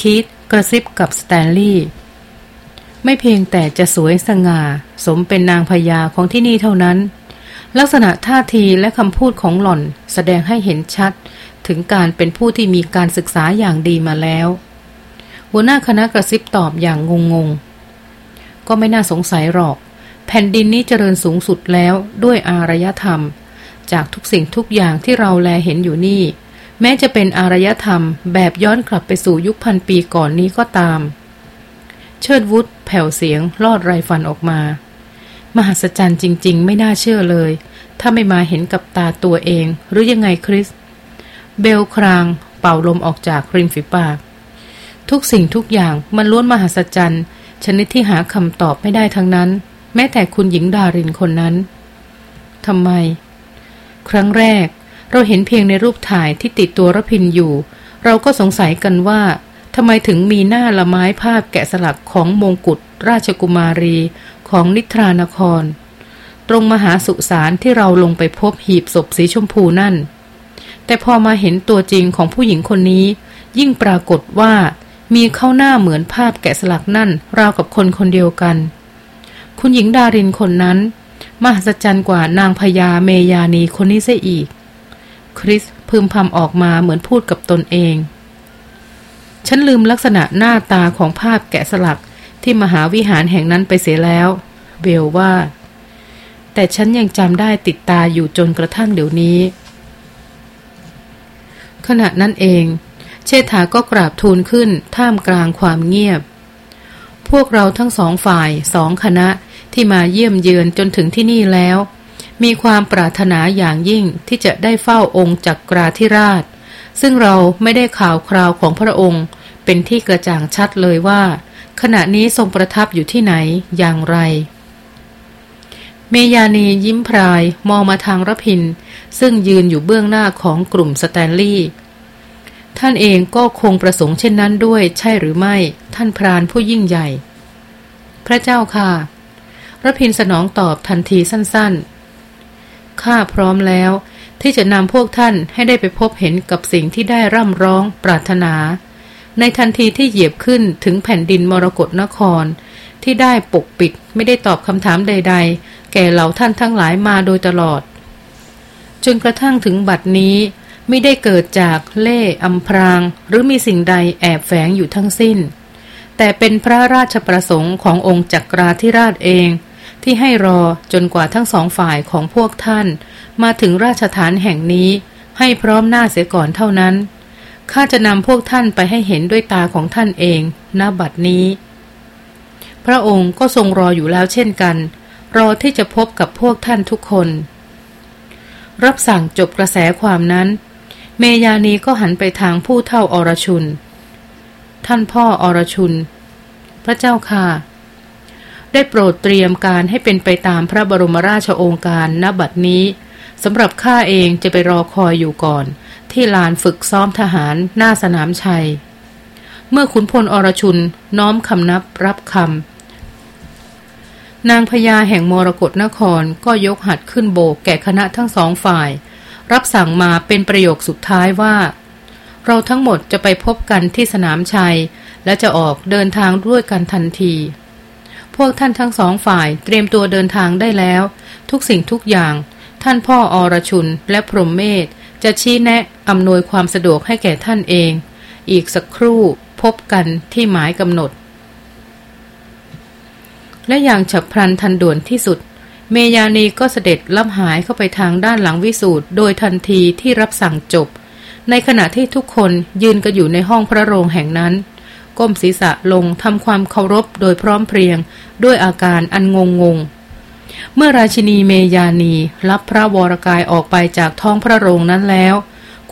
คีธ กระซิบกับสแตนลีย์ไม่เพียงแต่จะสวยสง่า สมเป็นนางพญาของที่นี่เท่านั้น ลักษณะท่าทีและคำพูดของหล่อนแสดงให้เห็นชัด ถึงการเป็นผู้ที่มีการศึกษาอย่างดีมาแล้ว หัวหน้าคณะกระซิบตอบอย่างงงๆก็ไม่น่าสงสัยหรอก แผ่นดินนี้เจริญสูงสุดแล้วด้วยอารยธรรม จากทุกสิ่งทุกอย่างที่เราแลเห็นอยู่นี่ แม้จะเป็นอารยธรรมแบบย้อนกลับไปสู่ยุคพันปีก่อนนี้ก็ตาม เชิดวุฒแผ่วเสียงลอดไรฟันออกมา มหัศจรรย์จริง ๆ ไม่น่าเชื่อเลย ถ้าไม่มาเห็นกับตาตัวเองหรือยังไงคริส เบลคราง เป่าลมออกจากริมฝีปาก ทุกสิ่งทุกอย่างมันล้วนมหัศจรรย์ชนิดที่หาคำตอบไม่ได้ทั้งนั้น แม้แต่คุณหญิงดารินคนนั้นทำไม ครั้งแรก เราเห็นเพียงในรูปถ่ายที่ติดตัวรพินอยู่ เราก็สงสัยกันว่าทำไมถึงมีหน้าละไม้ภาพแกะสลักของมงกุฎราชกุมารีของนิทรานคร ตรงมหาสุสานที่เราลงไปพบหีบศพสีชมพูนั่น แต่พอมาเห็นตัวจริงของผู้หญิงคนนี้ ยิ่งปรากฏว่ามีเข้าหน้าเหมือนภาพแกะสลักนั่นราวกับคนคนเดียวกัน คุณหญิงดารินคนนั้น มหัศจรรย์กว่านางพญาเมยานีคนนี้ซะอีก คริสพึมพำออกมาเหมือนพูดกับตนเอง ฉันลืมลักษณะหน้าตาของภาพแกะสลักที่มหาวิหารแห่งนั้นไปเสียแล้ว เบลว่า แต่ฉันยังจำได้ติดตาอยู่จนกระทั่งเดี๋ยวนี้ ขณะนั้นเอง เชษฐาก็กราบทูลขึ้นท่ามกลางความเงียบ พวกเราทั้งสองฝ่ายสองคณะที่มาเยี่ยมเยือนจนถึงที่นี่แล้ว มีความปรารถนาอย่างยิ่งที่จะได้เฝ้าองค์จักราธิราช ซึ่งเราไม่ได้ข่าวคราวของพระองค์ เป็นที่กระจ่างชัดเลยว่า ขณะนี้ทรงประทับอยู่ที่ไหนอย่างไร เมยานียิ้มพรายมองมาทางรพิน ซึ่งยืนอยู่เบื้องหน้าของกลุ่มสแตนลีย์ท่านเองก็คงประสงค์เช่นนั้นด้วยใช่หรือไม่ ท่านพรานผู้ยิ่งใหญ่ พระเจ้าค่ะรพินสนองตอบทันทีสั้นๆ ข้าพร้อมแล้ว ที่จะนำพวกท่านให้ได้ไปพบเห็นกับสิ่งที่ได้ร่ำร้องปรารถนา ในทันทีที่เหยียบขึ้นถึงแผ่นดินมรกรนคร ที่ได้ปกปิดไม่ได้ตอบคำถามใด ๆ แก่เหล่าท่านทั้งหลายมาโดยตลอด จนกระทั่งถึงบัดนี้ไม่ได้เกิดจากเล่อำพราง หรือมีสิ่งใดแอบแฝงอยู่ทั้งสิ้น แต่เป็นพระราชประสงค์ขององค์จักราธิราชเอง ที่ให้รอจนกว่าทั้งสองฝ่ายของพวกท่าน มาถึงราชฐานแห่งนี้ ให้พร้อมหน้าเสียก่อนเท่านั้นข้าจะนำพวกท่านไปให้เห็นด้วยตาของท่านเองณบัดนี้ พระองค์ก็ทรงรออยู่แล้วเช่นกัน รอที่จะพบกับพวกท่านทุกคน รับสั่งจบกระแสความนั้น เมยานีก็หันไปทางผู้เท่าอรชุน ท่านพ่ออรชุน พระเจ้าค่ะ ได้โปรดเตรียมการให้เป็นไปตามพระบรมราชโองการณบัดนี้สำหรับข้าเองจะไปรอคอยอยู่ก่อน ที่ลานฝึกซ้อมทหารหน้าสนามชัย เมื่อขุนพลอรชุนน้อมคำนับรับคำนางพญาแห่งมรกรนครก็ยกหัดขึ้นโบกแก่คณะทั้งสองฝ่าย รับสั่งมาเป็นประโยคสุดท้ายว่า เราทั้งหมดจะไปพบกันที่สนามชัย และจะออกเดินทางด้วยกันทันที พวกท่านทั้งสองฝ่ายเตรียมตัวเดินทางได้แล้ว ทุกสิ่งทุกอย่าง ท่านพ่ออรชุนและพรหมเมธจะชี้แนะอำนวยความสะดวกให้แก่ท่านเอง อีกสักครู่พบกันที่หมายกำหนด และอย่างฉับพลันทันด่วนที่สุด เมยานีก็เสด็จล่ำหายเข้าไปทางด้านหลังวิสูตรโดยทันทีที่รับสั่งจบ ในขณะที่ทุกคนยืนกันอยู่ในห้องพระโรงแห่งนั้น ก้มศีรษะลงทำความเคารพโดยพร้อมเพรียง ด้วยอาการอันงงงง เมื่อราชินีเมยานีรับพระวรกายออกไปจากท้องพระโรงนั้นแล้ว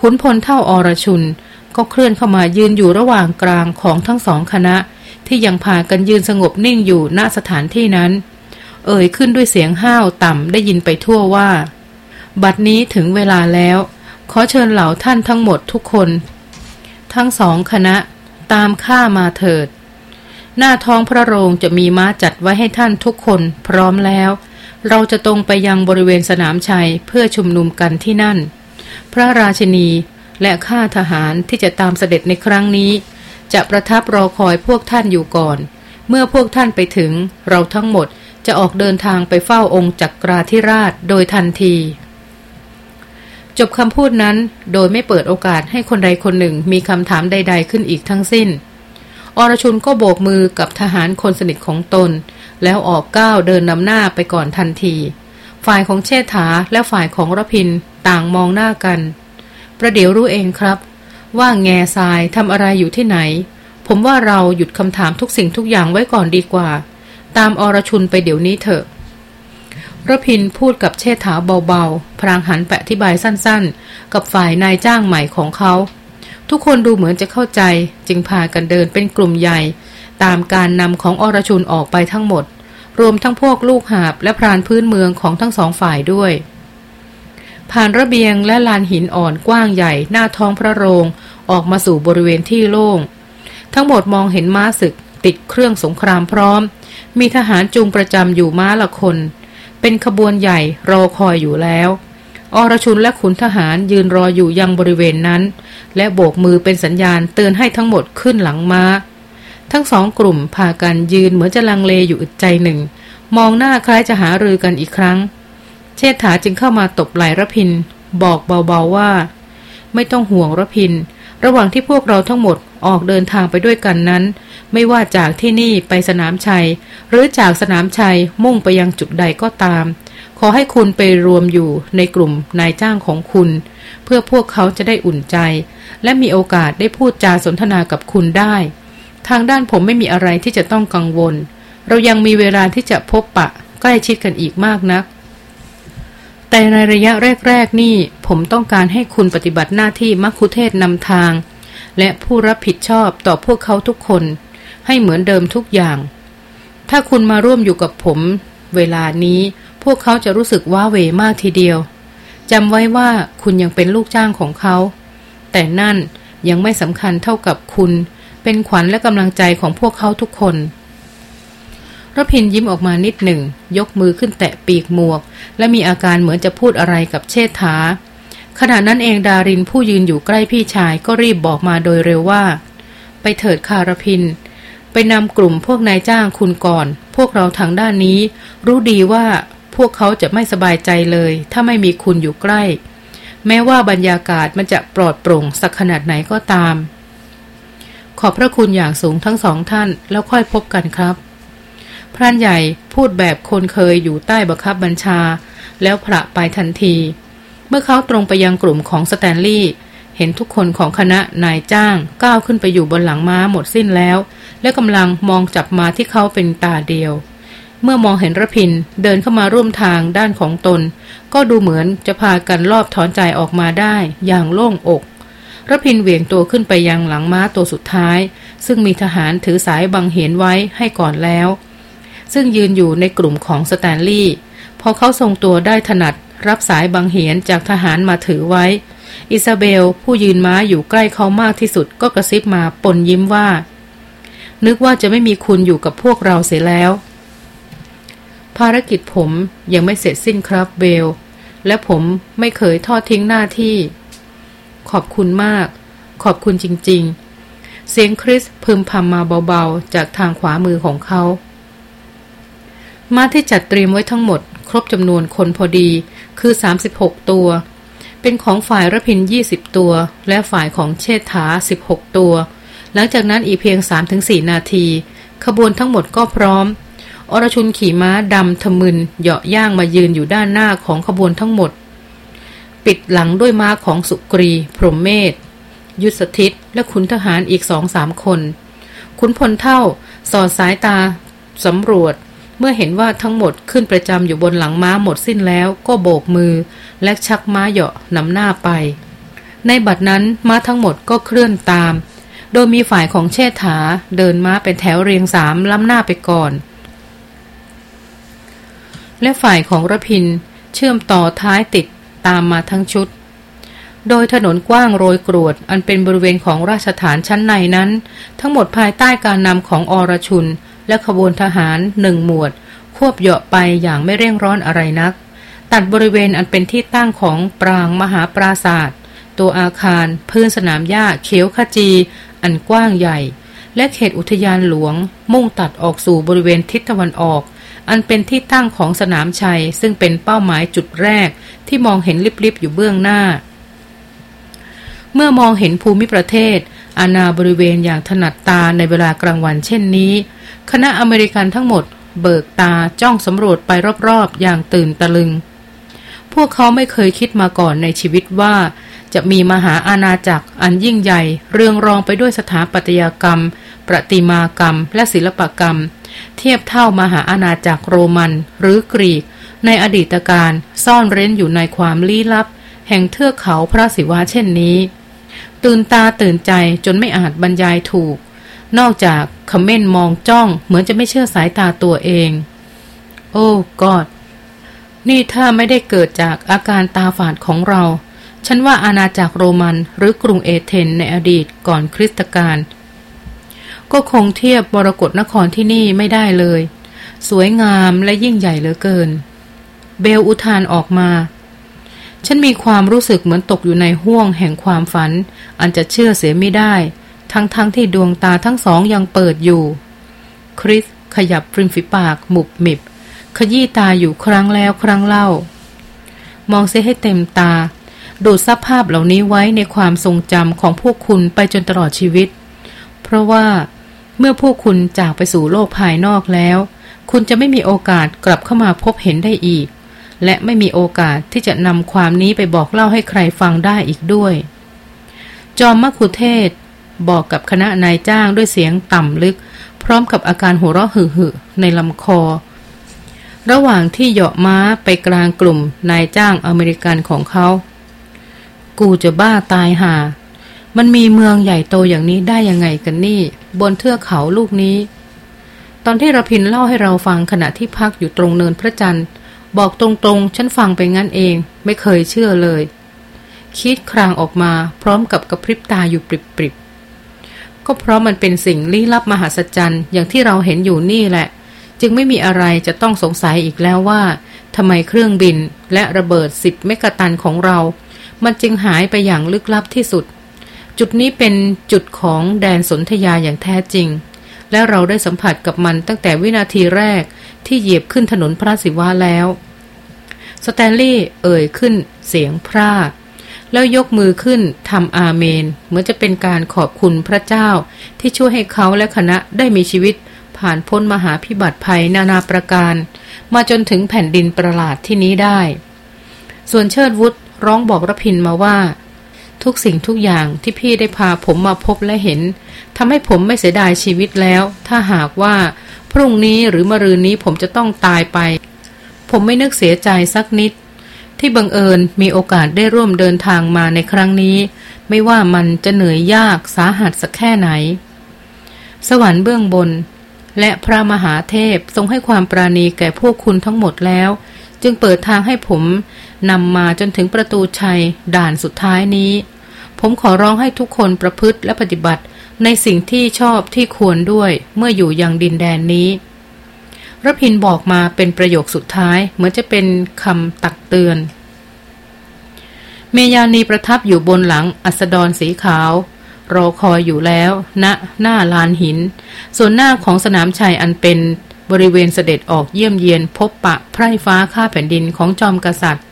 ขุนพลเท่าอรชุน ก็เคลื่อนเข้ามายืนอยู่ระหว่างกลางของทั้งสองคณะ ที่ยังพากันยืนสงบนิ่งอยู่ณสถานที่นั้น เอ่ยขึ้นด้วยเสียงห้าวต่ำได้ยินไปทั่วว่า บัดนี้ถึงเวลาแล้ว ขอเชิญเหล่าท่านทั้งหมดทุกคน ทั้งสองคณะ ตามข้ามาเถิด หน้าท้องพระโรงจะมีม้าจัดไว้ให้ท่านทุกคนพร้อมแล้ว เราจะตรงไปยังบริเวณสนามชัยเพื่อชุมนุมกันที่นั่น พระราชนีและข้าทหารที่จะตามเสด็จในครั้งนี้ จะประทับรอคอยพวกท่านอยู่ก่อน เมื่อพวกท่านไปถึง เราทั้งหมดจะออกเดินทางไปเฝ้าองค์จักราธิราชโดยทันที จบคำพูดนั้นโดยไม่เปิดโอกาสให้คนใดคนหนึ่งมีคำถามใด ๆ ขึ้นอีกทั้งสิ้น อรชุนก็โบกมือกับทหารคนสนิทของตน แล้วออกก้าวเดินนำหน้าไปก่อนทันที ฝ่ายของเชษฐาและฝ่ายของรพินต่างมองหน้ากัน ประเดี๋ยวรู้เองครับ ว่าแง่ทรายทำอะไรอยู่ที่ไหน ผมว่าเราหยุดคำถามทุกสิ่งทุกอย่างไว้ก่อนดีกว่า ตามอรชุนไปเดี๋ยวนี้เถอะ ระพินพูดกับเชษฐาเบาๆ พรางหันแปะอธิบายสั้นๆ กับฝ่ายนายจ้างใหม่ของเขา ทุกคนดูเหมือนจะเข้าใจ จึงพากันเดินเป็นกลุ่มใหญ่ ตามการนำของอรชุนออกไปทั้งหมด รวมทั้งพวกลูกหาบและพรานพื้นเมืองของทั้งสองฝ่ายด้วย ผ่านระเบียงและลานหินอ่อนกว้างใหญ่หน้าท้องพระโรงออกมาสู่บริเวณที่โล่ง ทั้งหมดมองเห็นม้าศึกติดเครื่องสงครามพร้อม มีทหารจูงประจำอยู่ม้าละคน เป็นขบวนใหญ่รอคอยอยู่แล้วอรชุนและขุนทหารยืนรออยู่ยังบริเวณนั้น และโบกมือเป็นสัญญาณเตือนให้ทั้งหมดขึ้นหลังม้า ทั้งสองกลุ่มพากันยืนเหมือนจะลังเลอยู่อึดใจหนึ่ง มองหน้าคล้ายจะหารือกันอีกครั้ง เชษฐาจึงเข้ามาตบไหล่ระพิน บอกเบาๆว่า ไม่ต้องห่วงระพิน ระหว่างที่พวกเราทั้งหมดออกเดินทางไปด้วยกันนั้น ไม่ว่าจากที่นี่ไปสนามชัย หรือจากสนามชัยมุ่งไปยังจุดใดก็ตาม ขอให้คุณไปรวมอยู่ในกลุ่มนายจ้างของคุณ เพื่อพวกเขาจะได้อุ่นใจ และมีโอกาสได้พูดจาสนทนากับคุณได้ ทางด้านผมไม่มีอะไรที่จะต้องกังวล เรายังมีเวลาที่จะพบปะใกล้ชิดกันอีกมากนัก แต่ในระยะแรก ๆ นี่ผมต้องการให้คุณปฏิบัติหน้าที่มัคคุเทศนำทาง และผู้รับผิดชอบต่อพวกเขาทุกคน ให้เหมือนเดิมทุกอย่าง ถ้าคุณมาร่วมอยู่กับผม เวลานี้พวกเขาจะรู้สึกว้าเหวมากทีเดียวจำไว้ว่าคุณยังเป็นลูกจ้างของเขา แต่นั่นยังไม่สำคัญเท่ากับคุณ เป็นขวัญและกำลังใจของพวกเขาทุกคนรพินยิ้มออกมานิดหนึ่ง ยกมือขึ้นแตะปีกหมวก และมีอาการเหมือนจะพูดอะไรกับเชษฐา ขณะนั้นเองดารินผู้ยืนอยู่ใกล้พี่ชายก็รีบบอกมาโดยเร็วว่า ไปเถิดคารพิน ไปนำกลุ่มพวกนายจ้างคุณก่อน พวกเราทางด้านนี้ รู้ดีว่าพวกเขาจะไม่สบายใจเลย ถ้าไม่มีคุณอยู่ใกล้ แม้ว่าบรรยากาศมันจะปลอดโปร่งสักขนาดไหนก็ตาม ขอบพระคุณอย่างสูงทั้งสองท่านแล้วค่อยพบกันครับ พรานใหญ่พูดแบบคนเคยอยู่ใต้บังคับบัญชา แล้วพระไปทันที เมื่อเขาตรงไปยังกลุ่มของสแตนลีย์ เห็นทุกคนของคณะนายจ้างก้าวขึ้นไปอยู่บนหลังม้าหมดสิ้นแล้ว และกำลังมองจับมาที่เขาเป็นตาเดียว เมื่อมองเห็นระพินเดินเข้ามาร่วมทางด้านของตน ก็ดูเหมือนจะพากันรอบถอนใจออกมาได้อย่างโล่งอกระพินเหวี่ยงตัวขึ้นไปยังหลังม้าตัวสุดท้าย ซึ่งมีทหารถือสายบังเหียนไว้ให้ก่อนแล้ว ซึ่งยืนอยู่ในกลุ่มของสแตนลีย์พอเขาทรงตัวได้ถนัดรับสายบังเหียนจากทหารมาถือไว้ อิซาเบล ผู้ยืนม้าอยู่ใกล้เขามากที่สุดก็กระซิบมาปนยิ้มว่า นึกว่าจะไม่มีคุณอยู่กับพวกเราเสียแล้ว ภารกิจผมยังไม่เสร็จสิ้นครับเบล และผมไม่เคยทอดทิ้งหน้าที่ ขอบคุณมาก ขอบคุณจริง ๆ เสียงคริสพึมพำมาเบาๆ จากทางขวามือของเขาม้าที่จัดเตรียมไว้ทั้งหมด ครบจำนวนคนพอดีคือ 36 ตัว เป็นของฝ่ายระพิน 20 ตัว และฝ่ายของเชษฐา 16 ตัว หลังจากนั้นอีกเพียง 3-4 นาที ขบวนทั้งหมดก็พร้อม อรชุนขี่ม้าดำทะมึนเหยาะย่างมายืนอยู่ด้านหน้าของขบวนทั้งหมด ปิดหลังด้วยม้าของสุกรี พรหมเมธยุทธทิศและขุนทหารอีกสองสามคน ขุนพลเท่า สอดสายตาสำรวจ เมื่อเห็นว่าทั้งหมดขึ้นประจำอยู่บนหลังม้าหมดสิ้นแล้วก็โบกมือ และชักม้าเหาะนำหน้าไป ในบัดนั้นม้าทั้งหมดก็เคลื่อนตาม โดยมีฝ่ายของเชษฐา เดินม้าเป็นแถวเรียงสามล้ำหน้าไปก่อน และฝ่ายของระพินเชื่อมต่อท้ายติดตามมาทั้งชุด โดยถนนกว้างโรยกรวด อันเป็นบริเวณของราชฐานชั้นในนั้น ทั้งหมดภายใต้การนำของอรชุน และขบวนทหารหนึ่งหมวด ควบเหาะไปอย่างไม่เร่งร้อนอะไรนัก ตัดบริเวณอันเป็นที่ตั้งของปรางมหาปราศาสตร์ตัวอาคาร พื้นสนามหญ้าเขียวขจี อันกว้างใหญ่ และเขตอุทยานหลวง มุ่งตัดออกสู่บริเวณทิศตะวันออก อันเป็นที่ตั้งของสนามชัย ซึ่งเป็นเป้าหมายจุดแรก ที่มองเห็นลิบๆอยู่เบื้องหน้า เมื่อมองเห็นภูมิประเทศ อาณาบริเวณอย่างถนัดตาในเวลากลางวันเช่นนี้ คณะอเมริกันทั้งหมด เบิกตาจ้องสำรวจไปรอบๆ อย่างตื่นตะลึง พวกเขาไม่เคยคิดมาก่อนในชีวิตว่า จะมีมหาอาณาจักรอันยิ่งใหญ่ เรืองรองไปด้วยสถาปัตยกรรม ประติมากรรม และศิลปกรรม เทียบเท่ามหาอาณาจักรโรมัน หรือกรีก ในอดีตการซ่อนเร้นอยู่ในความลี้ลับ แห่งเทือกเขาพระศิวะเช่นนี้ ตื่นตาตื่นใจจนไม่อาจบรรยายถูก นอกจากคอมเมนมองจ้องเหมือนจะไม่เชื่อสายตาตัวเอง โอ้กอดนี่ถ้าไม่ได้เกิดจากอาการตาฝาดของเรา ฉันว่าอาณาจักรโรมันหรือกรุงเอเธนในอดีตก่อนคริสตกาลก็คงเทียบมรกรนครที่นี่ไม่ได้เลย สวยงามและยิ่งใหญ่เหลือเกิน เบลอุทานออกมา ฉันมีความรู้สึกเหมือนตกอยู่ในห้วงแห่งความฝัน อันจะเชื่อเสียไม่ได้ ทั้งๆทที่ดวงตาทั้งสองยังเปิดอยู่ คริสขยับริมฝีปากหมุบหมิบ ขยี้ตาอยู่ครั้งแล้วครั้งเล่า มองเสียให้เต็มตา ดูดซับภาพเหล่านี้ไว้ในความทรงจำของพวกคุณไปจนตลอดชีวิต เพราะว่าเมื่อพวกคุณจากไปสู่โลกภายนอกแล้ว คุณจะไม่มีโอกาสกลับเข้ามาพบเห็นได้อีก และไม่มีโอกาสที่จะนำความนี้ไปบอกเล่าให้ใครฟังได้อีกด้วย จอมมัคุเทศบอกกับคณะนายจ้างด้วยเสียงต่ำลึก พร้อมกับอาการหัวเราะหึ่ในลำคอ ระหว่างที่เหาะม้าไปกลางกลุ่มนายจ้างอเมริกันของเขา กูจะบ้าตายหา มันมีเมืองใหญ่โตอย่างนี้ได้ยังไงกันนี่ บนเทือกเขาลูกนี้ ตอนที่ระพินเล่าให้เราฟังขณะที่พักอยู่ตรงเนินพระจันทร์ บอกตรงๆ ฉันฟังไปงั้นเอง ไม่เคยเชื่อเลย คิดครางออกมาพร้อมกับกระพริบตาอยู่ปริบๆ ก็เพราะมันเป็นสิ่งลี้ลับมหัศจรรย์อย่างที่เราเห็นอยู่นี่แหละ จึงไม่มีอะไรจะต้องสงสัยอีกแล้วว่าทำไมเครื่องบินและระเบิดสิบเมกะตันของเรา มันจึงหายไปอย่างลึกลับที่สุด จุดนี้เป็นจุดของแดนสนธยาอย่างแท้จริง และเราได้สัมผัสกับมันตั้งแต่วินาทีแรก ที่เหยียบขึ้นถนนพระศิวะแล้ว สแตนลีย์เอ่ยขึ้นเสียงพร่าแล้วยกมือขึ้นทำอาเมน เหมือนจะเป็นการขอบคุณพระเจ้า ที่ช่วยให้เขาและคณะได้มีชีวิต ผ่านพ้นมหาพิบัติภัยนานาประการ มาจนถึงแผ่นดินประหลาดที่นี้ได้ ส่วนเชิดวุฒร้องบอกรพินมาว่า ทุกสิ่งทุกอย่างที่พี่ได้พาผมมาพบและเห็นทำให้ผมไม่เสียดายชีวิตแล้ว ถ้าหากว่า รุ่งนี้หรือมะรืนนี้ผมจะต้องตายไป ผมไม่นึกเสียใจสักนิด ที่บังเอิญมีโอกาสได้ร่วมเดินทางมาในครั้งนี้ ไม่ว่ามันจะเหนื่อยยากสาหัสสักแค่ไหน สวรรค์เบื้องบน และพระมหาเทพทรงให้ความปราณีแก่พวกคุณทั้งหมดแล้ว จึงเปิดทางให้ผมนำมาจนถึงประตูชัยด่านสุดท้ายนี้ ผมขอร้องให้ทุกคนประพฤติและปฏิบัติ ในสิ่งที่ชอบที่ควรด้วยเมื่ออยู่ยังดินแดนนี้รพินบอกมาเป็นประโยคสุดท้าย เหมือนจะเป็นคำตักเตือน เมยานีประทับอยู่บนหลังอัสดรสีขาว รอคอยอยู่แล้วณนะหน้าลานหิน ส่วนหน้าของสนามชัยอันเป็นบริเวณเสด็จออกเยี่ยมเยียนพบปะไพร่ฟ้าข้าแผ่นดินของจอมกษัตริย์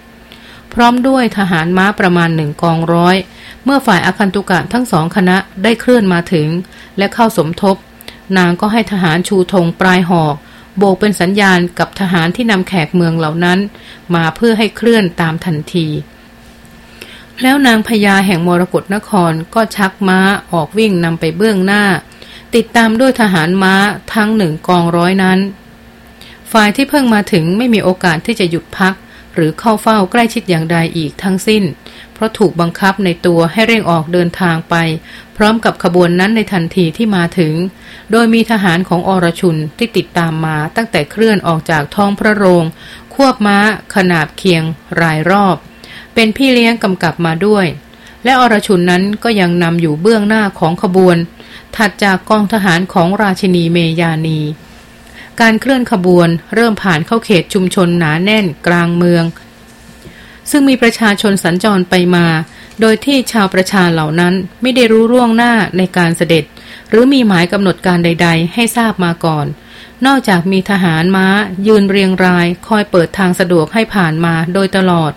พร้อมด้วยทหารม้าประมาณหนึ่งกองร้อย เมื่อฝ่ายอาคันตุกะทั้งสองคณะได้เคลื่อนมาถึง และเข้าสมทบ นางก็ให้ทหารชูธงปลายหอก โบกเป็นสัญญาณกับทหารที่นำแขกเมืองเหล่านั้น มาเพื่อให้เคลื่อนตามทันที แล้วนางพญาแห่งมรกรนครก็ชักม้าออกวิ่งนำไปเบื้องหน้า ติดตามด้วยทหารม้าทั้งหนึ่งกองร้อยนั้น ฝ่ายที่เพิ่งมาถึงไม่มีโอกาสที่จะหยุดพัก หรือเข้าเฝ้าใกล้ชิดอย่างใดอีกทั้งสิ้น เพราะถูกบังคับในตัวให้เร่งออกเดินทางไป พร้อมกับขบวนนั้นในทันทีที่มาถึง โดยมีทหารของอรชุนที่ติดตามมาตั้งแต่เคลื่อนออกจากท้องพระโรง ควบม้า ขนาบเคียง รายรอบ เป็นพี่เลี้ยงกำกับมาด้วย และอรชุนนั้นก็ยังนำอยู่เบื้องหน้าของขบวน ถัดจากกองทหารของราชินีเมยานี การเคลื่อนขบวนเริ่มผ่านเข้าเขตชุมชนหนาแน่นกลางเมือง ซึ่งมีประชาชนสัญจรไปมา โดยที่ชาวประชาเหล่านั้นไม่ได้รู้ร่วงหน้าในการเสด็จ หรือมีหมายกำหนดการใด ๆ ให้ทราบมาก่อน นอกจากมีทหารม้า ยืนเรียงราย คอยเปิดทางสะดวกให้ผ่านมาโดยตลอด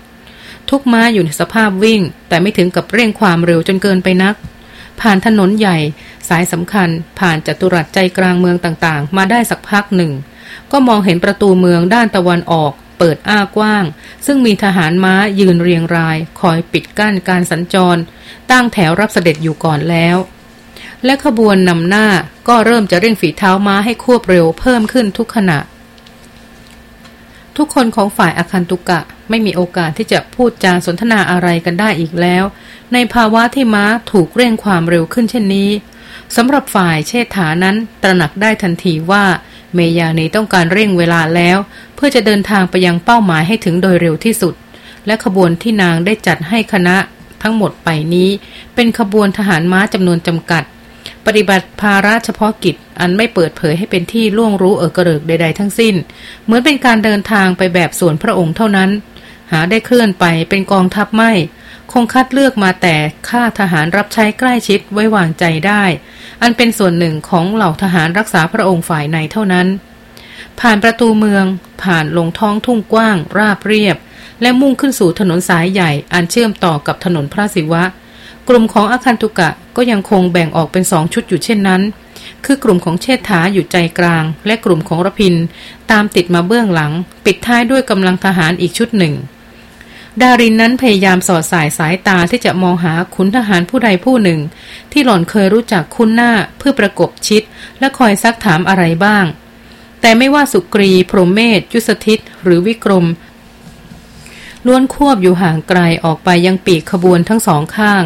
ทุกม้าอยู่ในสภาพวิ่ง แต่ไม่ถึงกับเร่งความเร็วจนเกินไปนัก ผ่านถนนใหญ่ สายสำคัญ ผ่านจัตุรัสใจกลางเมืองต่างๆ มาได้สักพักหนึ่ง ก็มองเห็นประตูเมืองด้านตะวันออก เปิดอ้ากว้าง ซึ่งมีทหารม้ายืนเรียงราย คอยปิดกั้นการสัญจร ตั้งแถวรับเสด็จอยู่ก่อนแล้ว และขบวนนำหน้าก็เริ่มจะเร่งฝีเท้าม้าให้ควบเร็วเพิ่มขึ้นทุกขณะ ทุกคนของฝ่ายอาคันตุกะไม่มีโอกาสที่จะพูดจาสนทนาอะไรกันได้อีกแล้ว ในภาวะที่ม้าถูกเร่งความเร็วขึ้นเช่นนี้สำหรับฝ่ายเชษฐานั้นตระหนักได้ทันทีว่า เมยานีต้องการเร่งเวลาแล้ว เพื่อจะเดินทางไปยังเป้าหมายให้ถึงโดยเร็วที่สุด และขบวนที่นางได้จัดให้คณะทั้งหมดไปนี้ เป็นขบวนทหารม้าจำนวนจำกัด ปฏิบัติภาระเฉพาะกิจ อันไม่เปิดเผยให้เป็นที่ล่วงรู้เออกระเริกใด ๆ ทั้งสิ้น เหมือนเป็นการเดินทางไปแบบส่วนพระองค์เท่านั้น หาได้เคลื่อนไปเป็นกองทัพไม่ คงคัดเลือกมาแต่ข้าทหารรับใช้ใกล้ชิดไว้วางใจได้ อันเป็นส่วนหนึ่งของเหล่าทหารรักษาพระองค์ฝ่ายในเท่านั้น ผ่านประตูเมือง ผ่านลงท้องทุ่งกว้าง ราบเรียบ และมุ่งขึ้นสู่ถนนสายใหญ่อันเชื่อมต่อกับถนนพระศิวะ กลุ่มของอาคันตุกะก็ยังคงแบ่งออกเป็นสองชุดอยู่เช่นนั้น คือกลุ่มของเชษฐาอยู่ใจกลาง และกลุ่มของรพิน ตามติดมาเบื้องหลัง ปิดท้ายด้วยกำลังทหารอีกชุดหนึ่ง ดารินนั้นพยายามสอดสายสายตาที่จะมองหาขุนทหารผู้ใดผู้หนึ่ง ที่หล่อนเคยรู้จักคุ้นหน้าเพื่อประกบชิด และคอยซักถามอะไรบ้าง แต่ไม่ว่าสุกรี พรหมเมธยุสธิต หรือวิกรมล้วนควบอยู่ห่างไกลออกไปยังปีกขบวนทั้งสองข้าง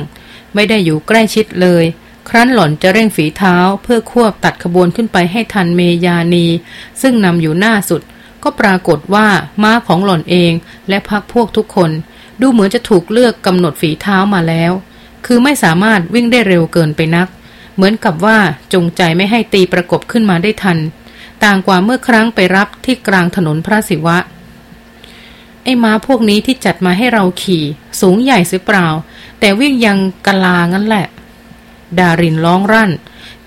ไม่ได้อยู่ใกล้ชิดเลย ครั้นหล่อนจะเร่งฝีเท้าเพื่อควบตัดขบวนขึ้นไปให้ทันเมยานี ซึ่งนำอยู่หน้าสุด ก็ปรากฏว่าม้าของหล่อนเองและพักพวกทุกคน ดูเหมือนจะถูกเลือกกำหนดฝีเท้ามาแล้ว คือไม่สามารถวิ่งได้เร็วเกินไปนัก เหมือนกับว่าจงใจไม่ให้ตีประกบขึ้นมาได้ทัน ต่างกว่าเมื่อครั้งไปรับที่กลางถนนพระศิวะไอ้ม้าพวกนี้ที่จัดมาให้เราขี่ สูงใหญ่สิเปล่า แต่วิ่งยังกะลางั้นแหละ ดารินร้องรั่น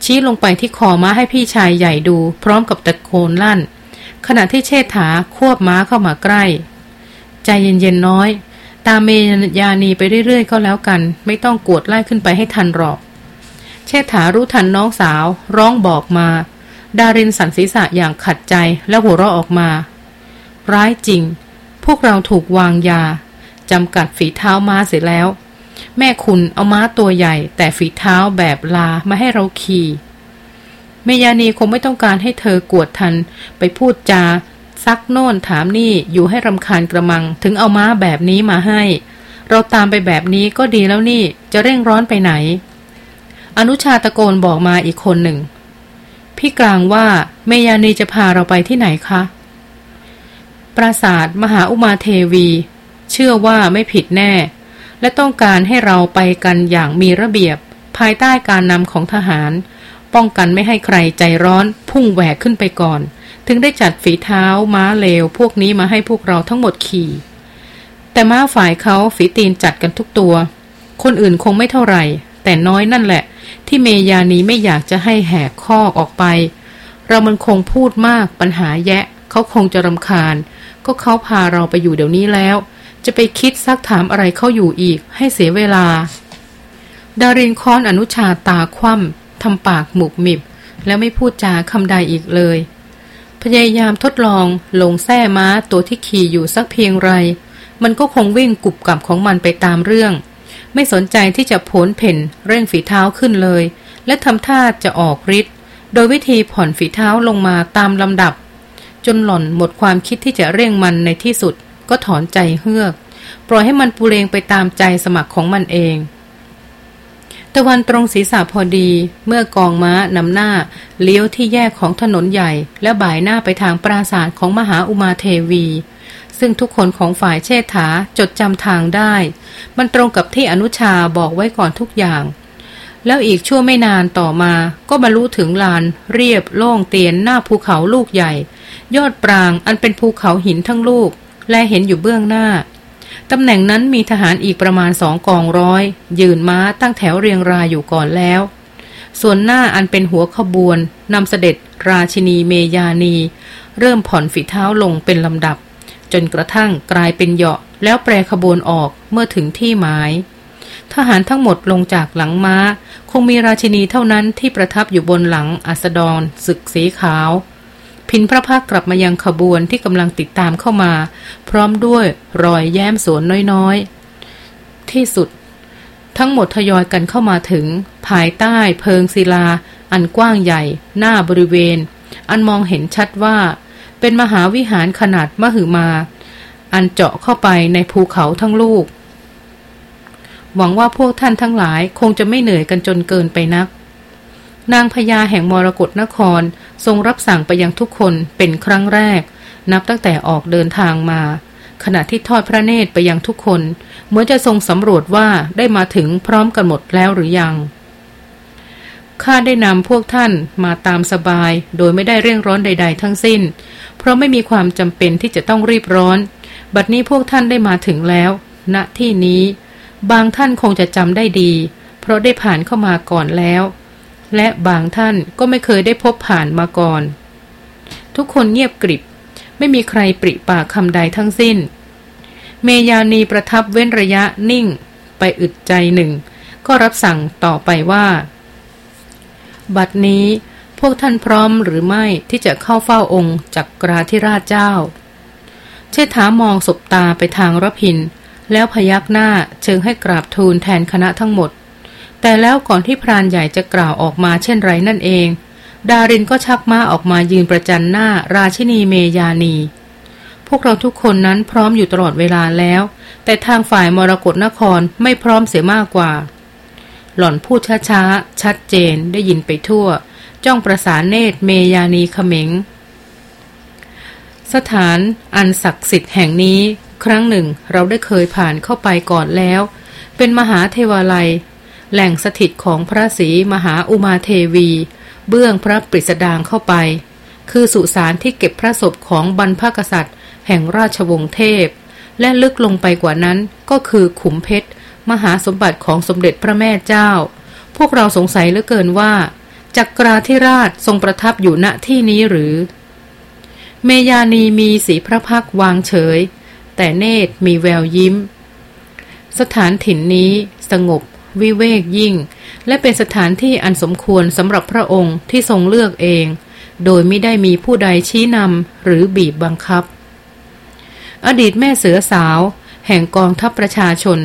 ชี้ลงไปที่คอม้าให้พี่ชายใหญ่ดู พร้อมกับตะโกนลั่น ขณะที่เชษฐาควบม้าเข้ามาใกล้ ใจเย็นๆน้อย ตามเมยานีไปเรื่อยๆก็แล้วกัน ไม่ต้องกวดไล่ขึ้นไปให้ทันหรอก เชษฐารู้ทันน้องสาว ร้องบอกมา ดารินสันศีษะอย่างขัดใจและหัวเราะออกมา ร้ายจริง พวกเราถูกวางยาจำกัดฝีเท้าม้าเสร็จแล้ว แม่คุณเอาม้าตัวใหญ่ แต่ฝีเท้าแบบลามาให้เราขี่เมยานีคงไม่ต้องการให้เธอกวดทัน ไปพูดจา ซักโน่นถามนี่อยู่ให้รำคาญกระมัง ถึงเอาม้าแบบนี้มาให้ เราตามไปแบบนี้ก็ดีแล้วนี่จะเร่งร้อนไปไหน อนุชาตะโกนบอกมาอีกคนหนึ่ง พี่กลางว่าเมยานีจะพาเราไปที่ไหนคะ ปราสาทมหาอุมาเทวี เชื่อว่าไม่ผิดแน่ และต้องการให้เราไปกันอย่างมีระเบียบ ภายใต้การนำของทหาร ป้องกันไม่ให้ใครใจร้อน พุ่งแหวกขึ้นไปก่อน ถึงได้จัดฝีเท้าม้าเลว พวกนี้มาให้พวกเราทั้งหมดขี่ แต่ม้าฝ่ายเขาฝีตีนจัดกันทุกตัว คนอื่นคงไม่เท่าไหร่ แต่น้อยนั่นแหละ ที่เมยานีไม่อยากจะให้แหกคอออกไป เรามันคงพูดมากปัญหาแยะ เขาคงจะรำคาญ ก็เขาพาเราไปอยู่เดี๋ยวนี้แล้ว จะไปคิดซักถามอะไรเข้าอยู่อีกให้เสียเวลา ดารินค้อนอนุชาตาคว่ำทำปากหมุกมิบ แล้วไม่พูดจาคำใดอีกเลย พยายามทดลองลงแส้ม้าตัวที่ขี่อยู่สักเพียงไร มันก็คงวิ่งกุบกับของมันไปตามเรื่อง ไม่สนใจที่จะโผนเพ่นเร่งฝีเท้าขึ้นเลย และทำท่าจะออกฤทธิ์โดยวิธีผ่อนฝีเท้าลงมาตามลำดับ จนหล่อนหมดความคิดที่จะเร่งมันในที่สุด ก็ถอนใจเฮือก ปล่อยให้มันปูเรงไปตามใจสมัครของมันเองตะวันตรงศีรษะพอดีเมื่อกองม้านำหน้า เลี้ยวที่แยกของถนนใหญ่ และบ่ายหน้าไปทางปราสาทของมหาอุมาเทวี ซึ่งทุกคนของฝ่ายเชษฐาจดจำทางได้ มันตรงกับที่อนุชาบอกไว้ก่อนทุกอย่าง แล้วอีกชั่วไม่นานต่อมาก็บรรลุถึงลาน เรียบโล่งเตียนหน้าภูเขาลูกใหญ่ ยอดปรางอันเป็นภูเขาหินทั้งลูก และเห็นอยู่เบื้องหน้า ตำแหน่งนั้นมีทหารอีกประมาณสองกองร้อย ยืนม้าตั้งแถวเรียงรายอยู่ก่อนแล้ว ส่วนหน้าอันเป็นหัวขบวนนำเสด็จราชินีเมยานี เริ่มผ่อนฝีเท้าลงเป็นลำดับ จนกระทั่งกลายเป็นเหาะแล้วแปรขบวนออกเมื่อถึงที่หมาย ทหารทั้งหมดลงจากหลังม้า คงมีราชินีเท่านั้นที่ประทับอยู่บนหลังอัสดรศึกสีขาว พินพระพักกลับมายังขบวนที่กำลังติดตามเข้ามา พร้อมด้วยรอยแย้มสวนน้อยๆ ที่สุด ทั้งหมดทยอยกันเข้ามาถึง ภายใต้เพิงศิลา อันกว้างใหญ่ หน้าบริเวณ อันมองเห็นชัดว่า เป็นมหาวิหารขนาดมหึมา อันเจาะเข้าไปในภูเขาทั้งลูก หวังว่าพวกท่านทั้งหลายคงจะไม่เหนื่อยกันจนเกินไปนัก นางพญาแห่งมรกรนครทรงรับสั่งไปยังทุกคนเป็นครั้งแรก นับตั้งแต่ออกเดินทางมา ขณะที่ทอดพระเนตรไปยังทุกคน เหมือนจะทรงสำรวจว่าได้มาถึงพร้อมกันหมดแล้วหรือยังข้าได้นำพวกท่านมาตามสบาย โดยไม่ได้เร่งร้อนใด ๆ ทั้งสิ้น เพราะไม่มีความจำเป็นที่จะต้องรีบร้อน บัดนี้พวกท่านได้มาถึงแล้ว ณที่นี้ บางท่านคงจะจำได้ดี เพราะได้ผ่านเข้ามาก่อนแล้ว และบางท่านก็ไม่เคยได้พบผ่านมาก่อน ทุกคนเงียบกริบ ไม่มีใครปริปากคำใดทั้งสิ้น เมยานีประทับเว้นระยะนิ่ง ไปอึดใจหนึ่ง ก็รับสั่งต่อไปว่า บัดนี้พวกท่านพร้อมหรือไม่ที่จะเข้าเฝ้าองค์จักกราธิราชเจ้า เชษฐามองศบตาไปทางรพิน แล้วพยักหน้าเชิงให้กราบทูลแทนคณะทั้งหมด แต่แล้วก่อนที่พรานใหญ่จะกล่าวออกมาเช่นไรนั่นเอง ดารินก็ชักม้าออกมายืนประจันหน้าราชินีเมยานี พวกเราทุกคนนั้นพร้อมอยู่ตลอดเวลาแล้ว แต่ทางฝ่ายมรกรนครไม่พร้อมเสียมากกว่า หล่อนพูดช้าๆ ชัดเจนได้ยินไปทั่ว จ้องประสานเนตรเมยานีเขมงสถานอันศักดิ์สิทธิ์แห่งนี้ ครั้งหนึ่งเราได้เคยผ่านเข้าไปก่อนแล้ว เป็นมหาเทวาลัย แหล่งสถิตของพระศรีมหาอุมาเทวี เบื้องพระปริสดางเข้าไป คือสุสานที่เก็บพระศพของบรรพกษัตริย์ แห่งราชวงศ์เทพ และลึกลงไปกว่านั้นก็คือขุมเพชร มหาสมบัติของสมเด็จพระแม่เจ้า พวกเราสงสัยเหลือเกินว่า จักราธิราชทรงประทับอยู่ณที่นี้หรือ เมยานีมีสีพระพักวางเฉย แต่เนตรมีแววยิ้ม สถานถิ่นนี้สงบ วิเวกยิ่ง และเป็นสถานที่อันสมควรสำหรับพระองค์ที่ทรงเลือกเอง โดยไม่ได้มีผู้ใดชี้นำหรือบีบบังคับ อดีตแม่เสือสาว แห่งกองทัพประชาชน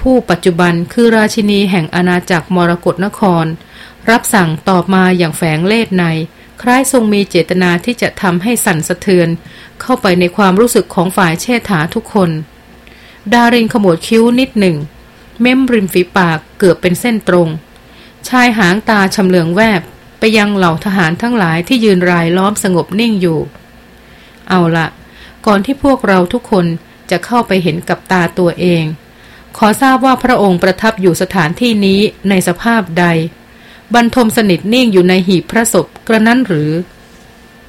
ผู้ปัจจุบันคือราชินีแห่งอาณาจักรมรกรนคร รับสั่งตอบมาอย่างแฝงเล่ห์ในคล้ายทรงมีเจตนาที่จะทำให้สั่นสะเทือน เข้าไปในความรู้สึกของฝ่ายเชษฐาทุกคน ดารินขมวดคิ้วนิดหนึ่ง เม้มริมฝีปากเกือบเป็นเส้นตรง ชายหางตาชำเลืองแวบไปยังเหล่าทหารทั้งหลายที่ยืนรายล้อมสงบนิ่งอยู่ เอาละก่อนที่พวกเราทุกคนจะเข้าไปเห็นกับตาตัวเอง ขอทราบว่าพระองค์ประทับอยู่สถานที่นี้ในสภาพใด บรรทมสนิทนิ่งอยู่ในหีบพระศพกระนั้นหรือ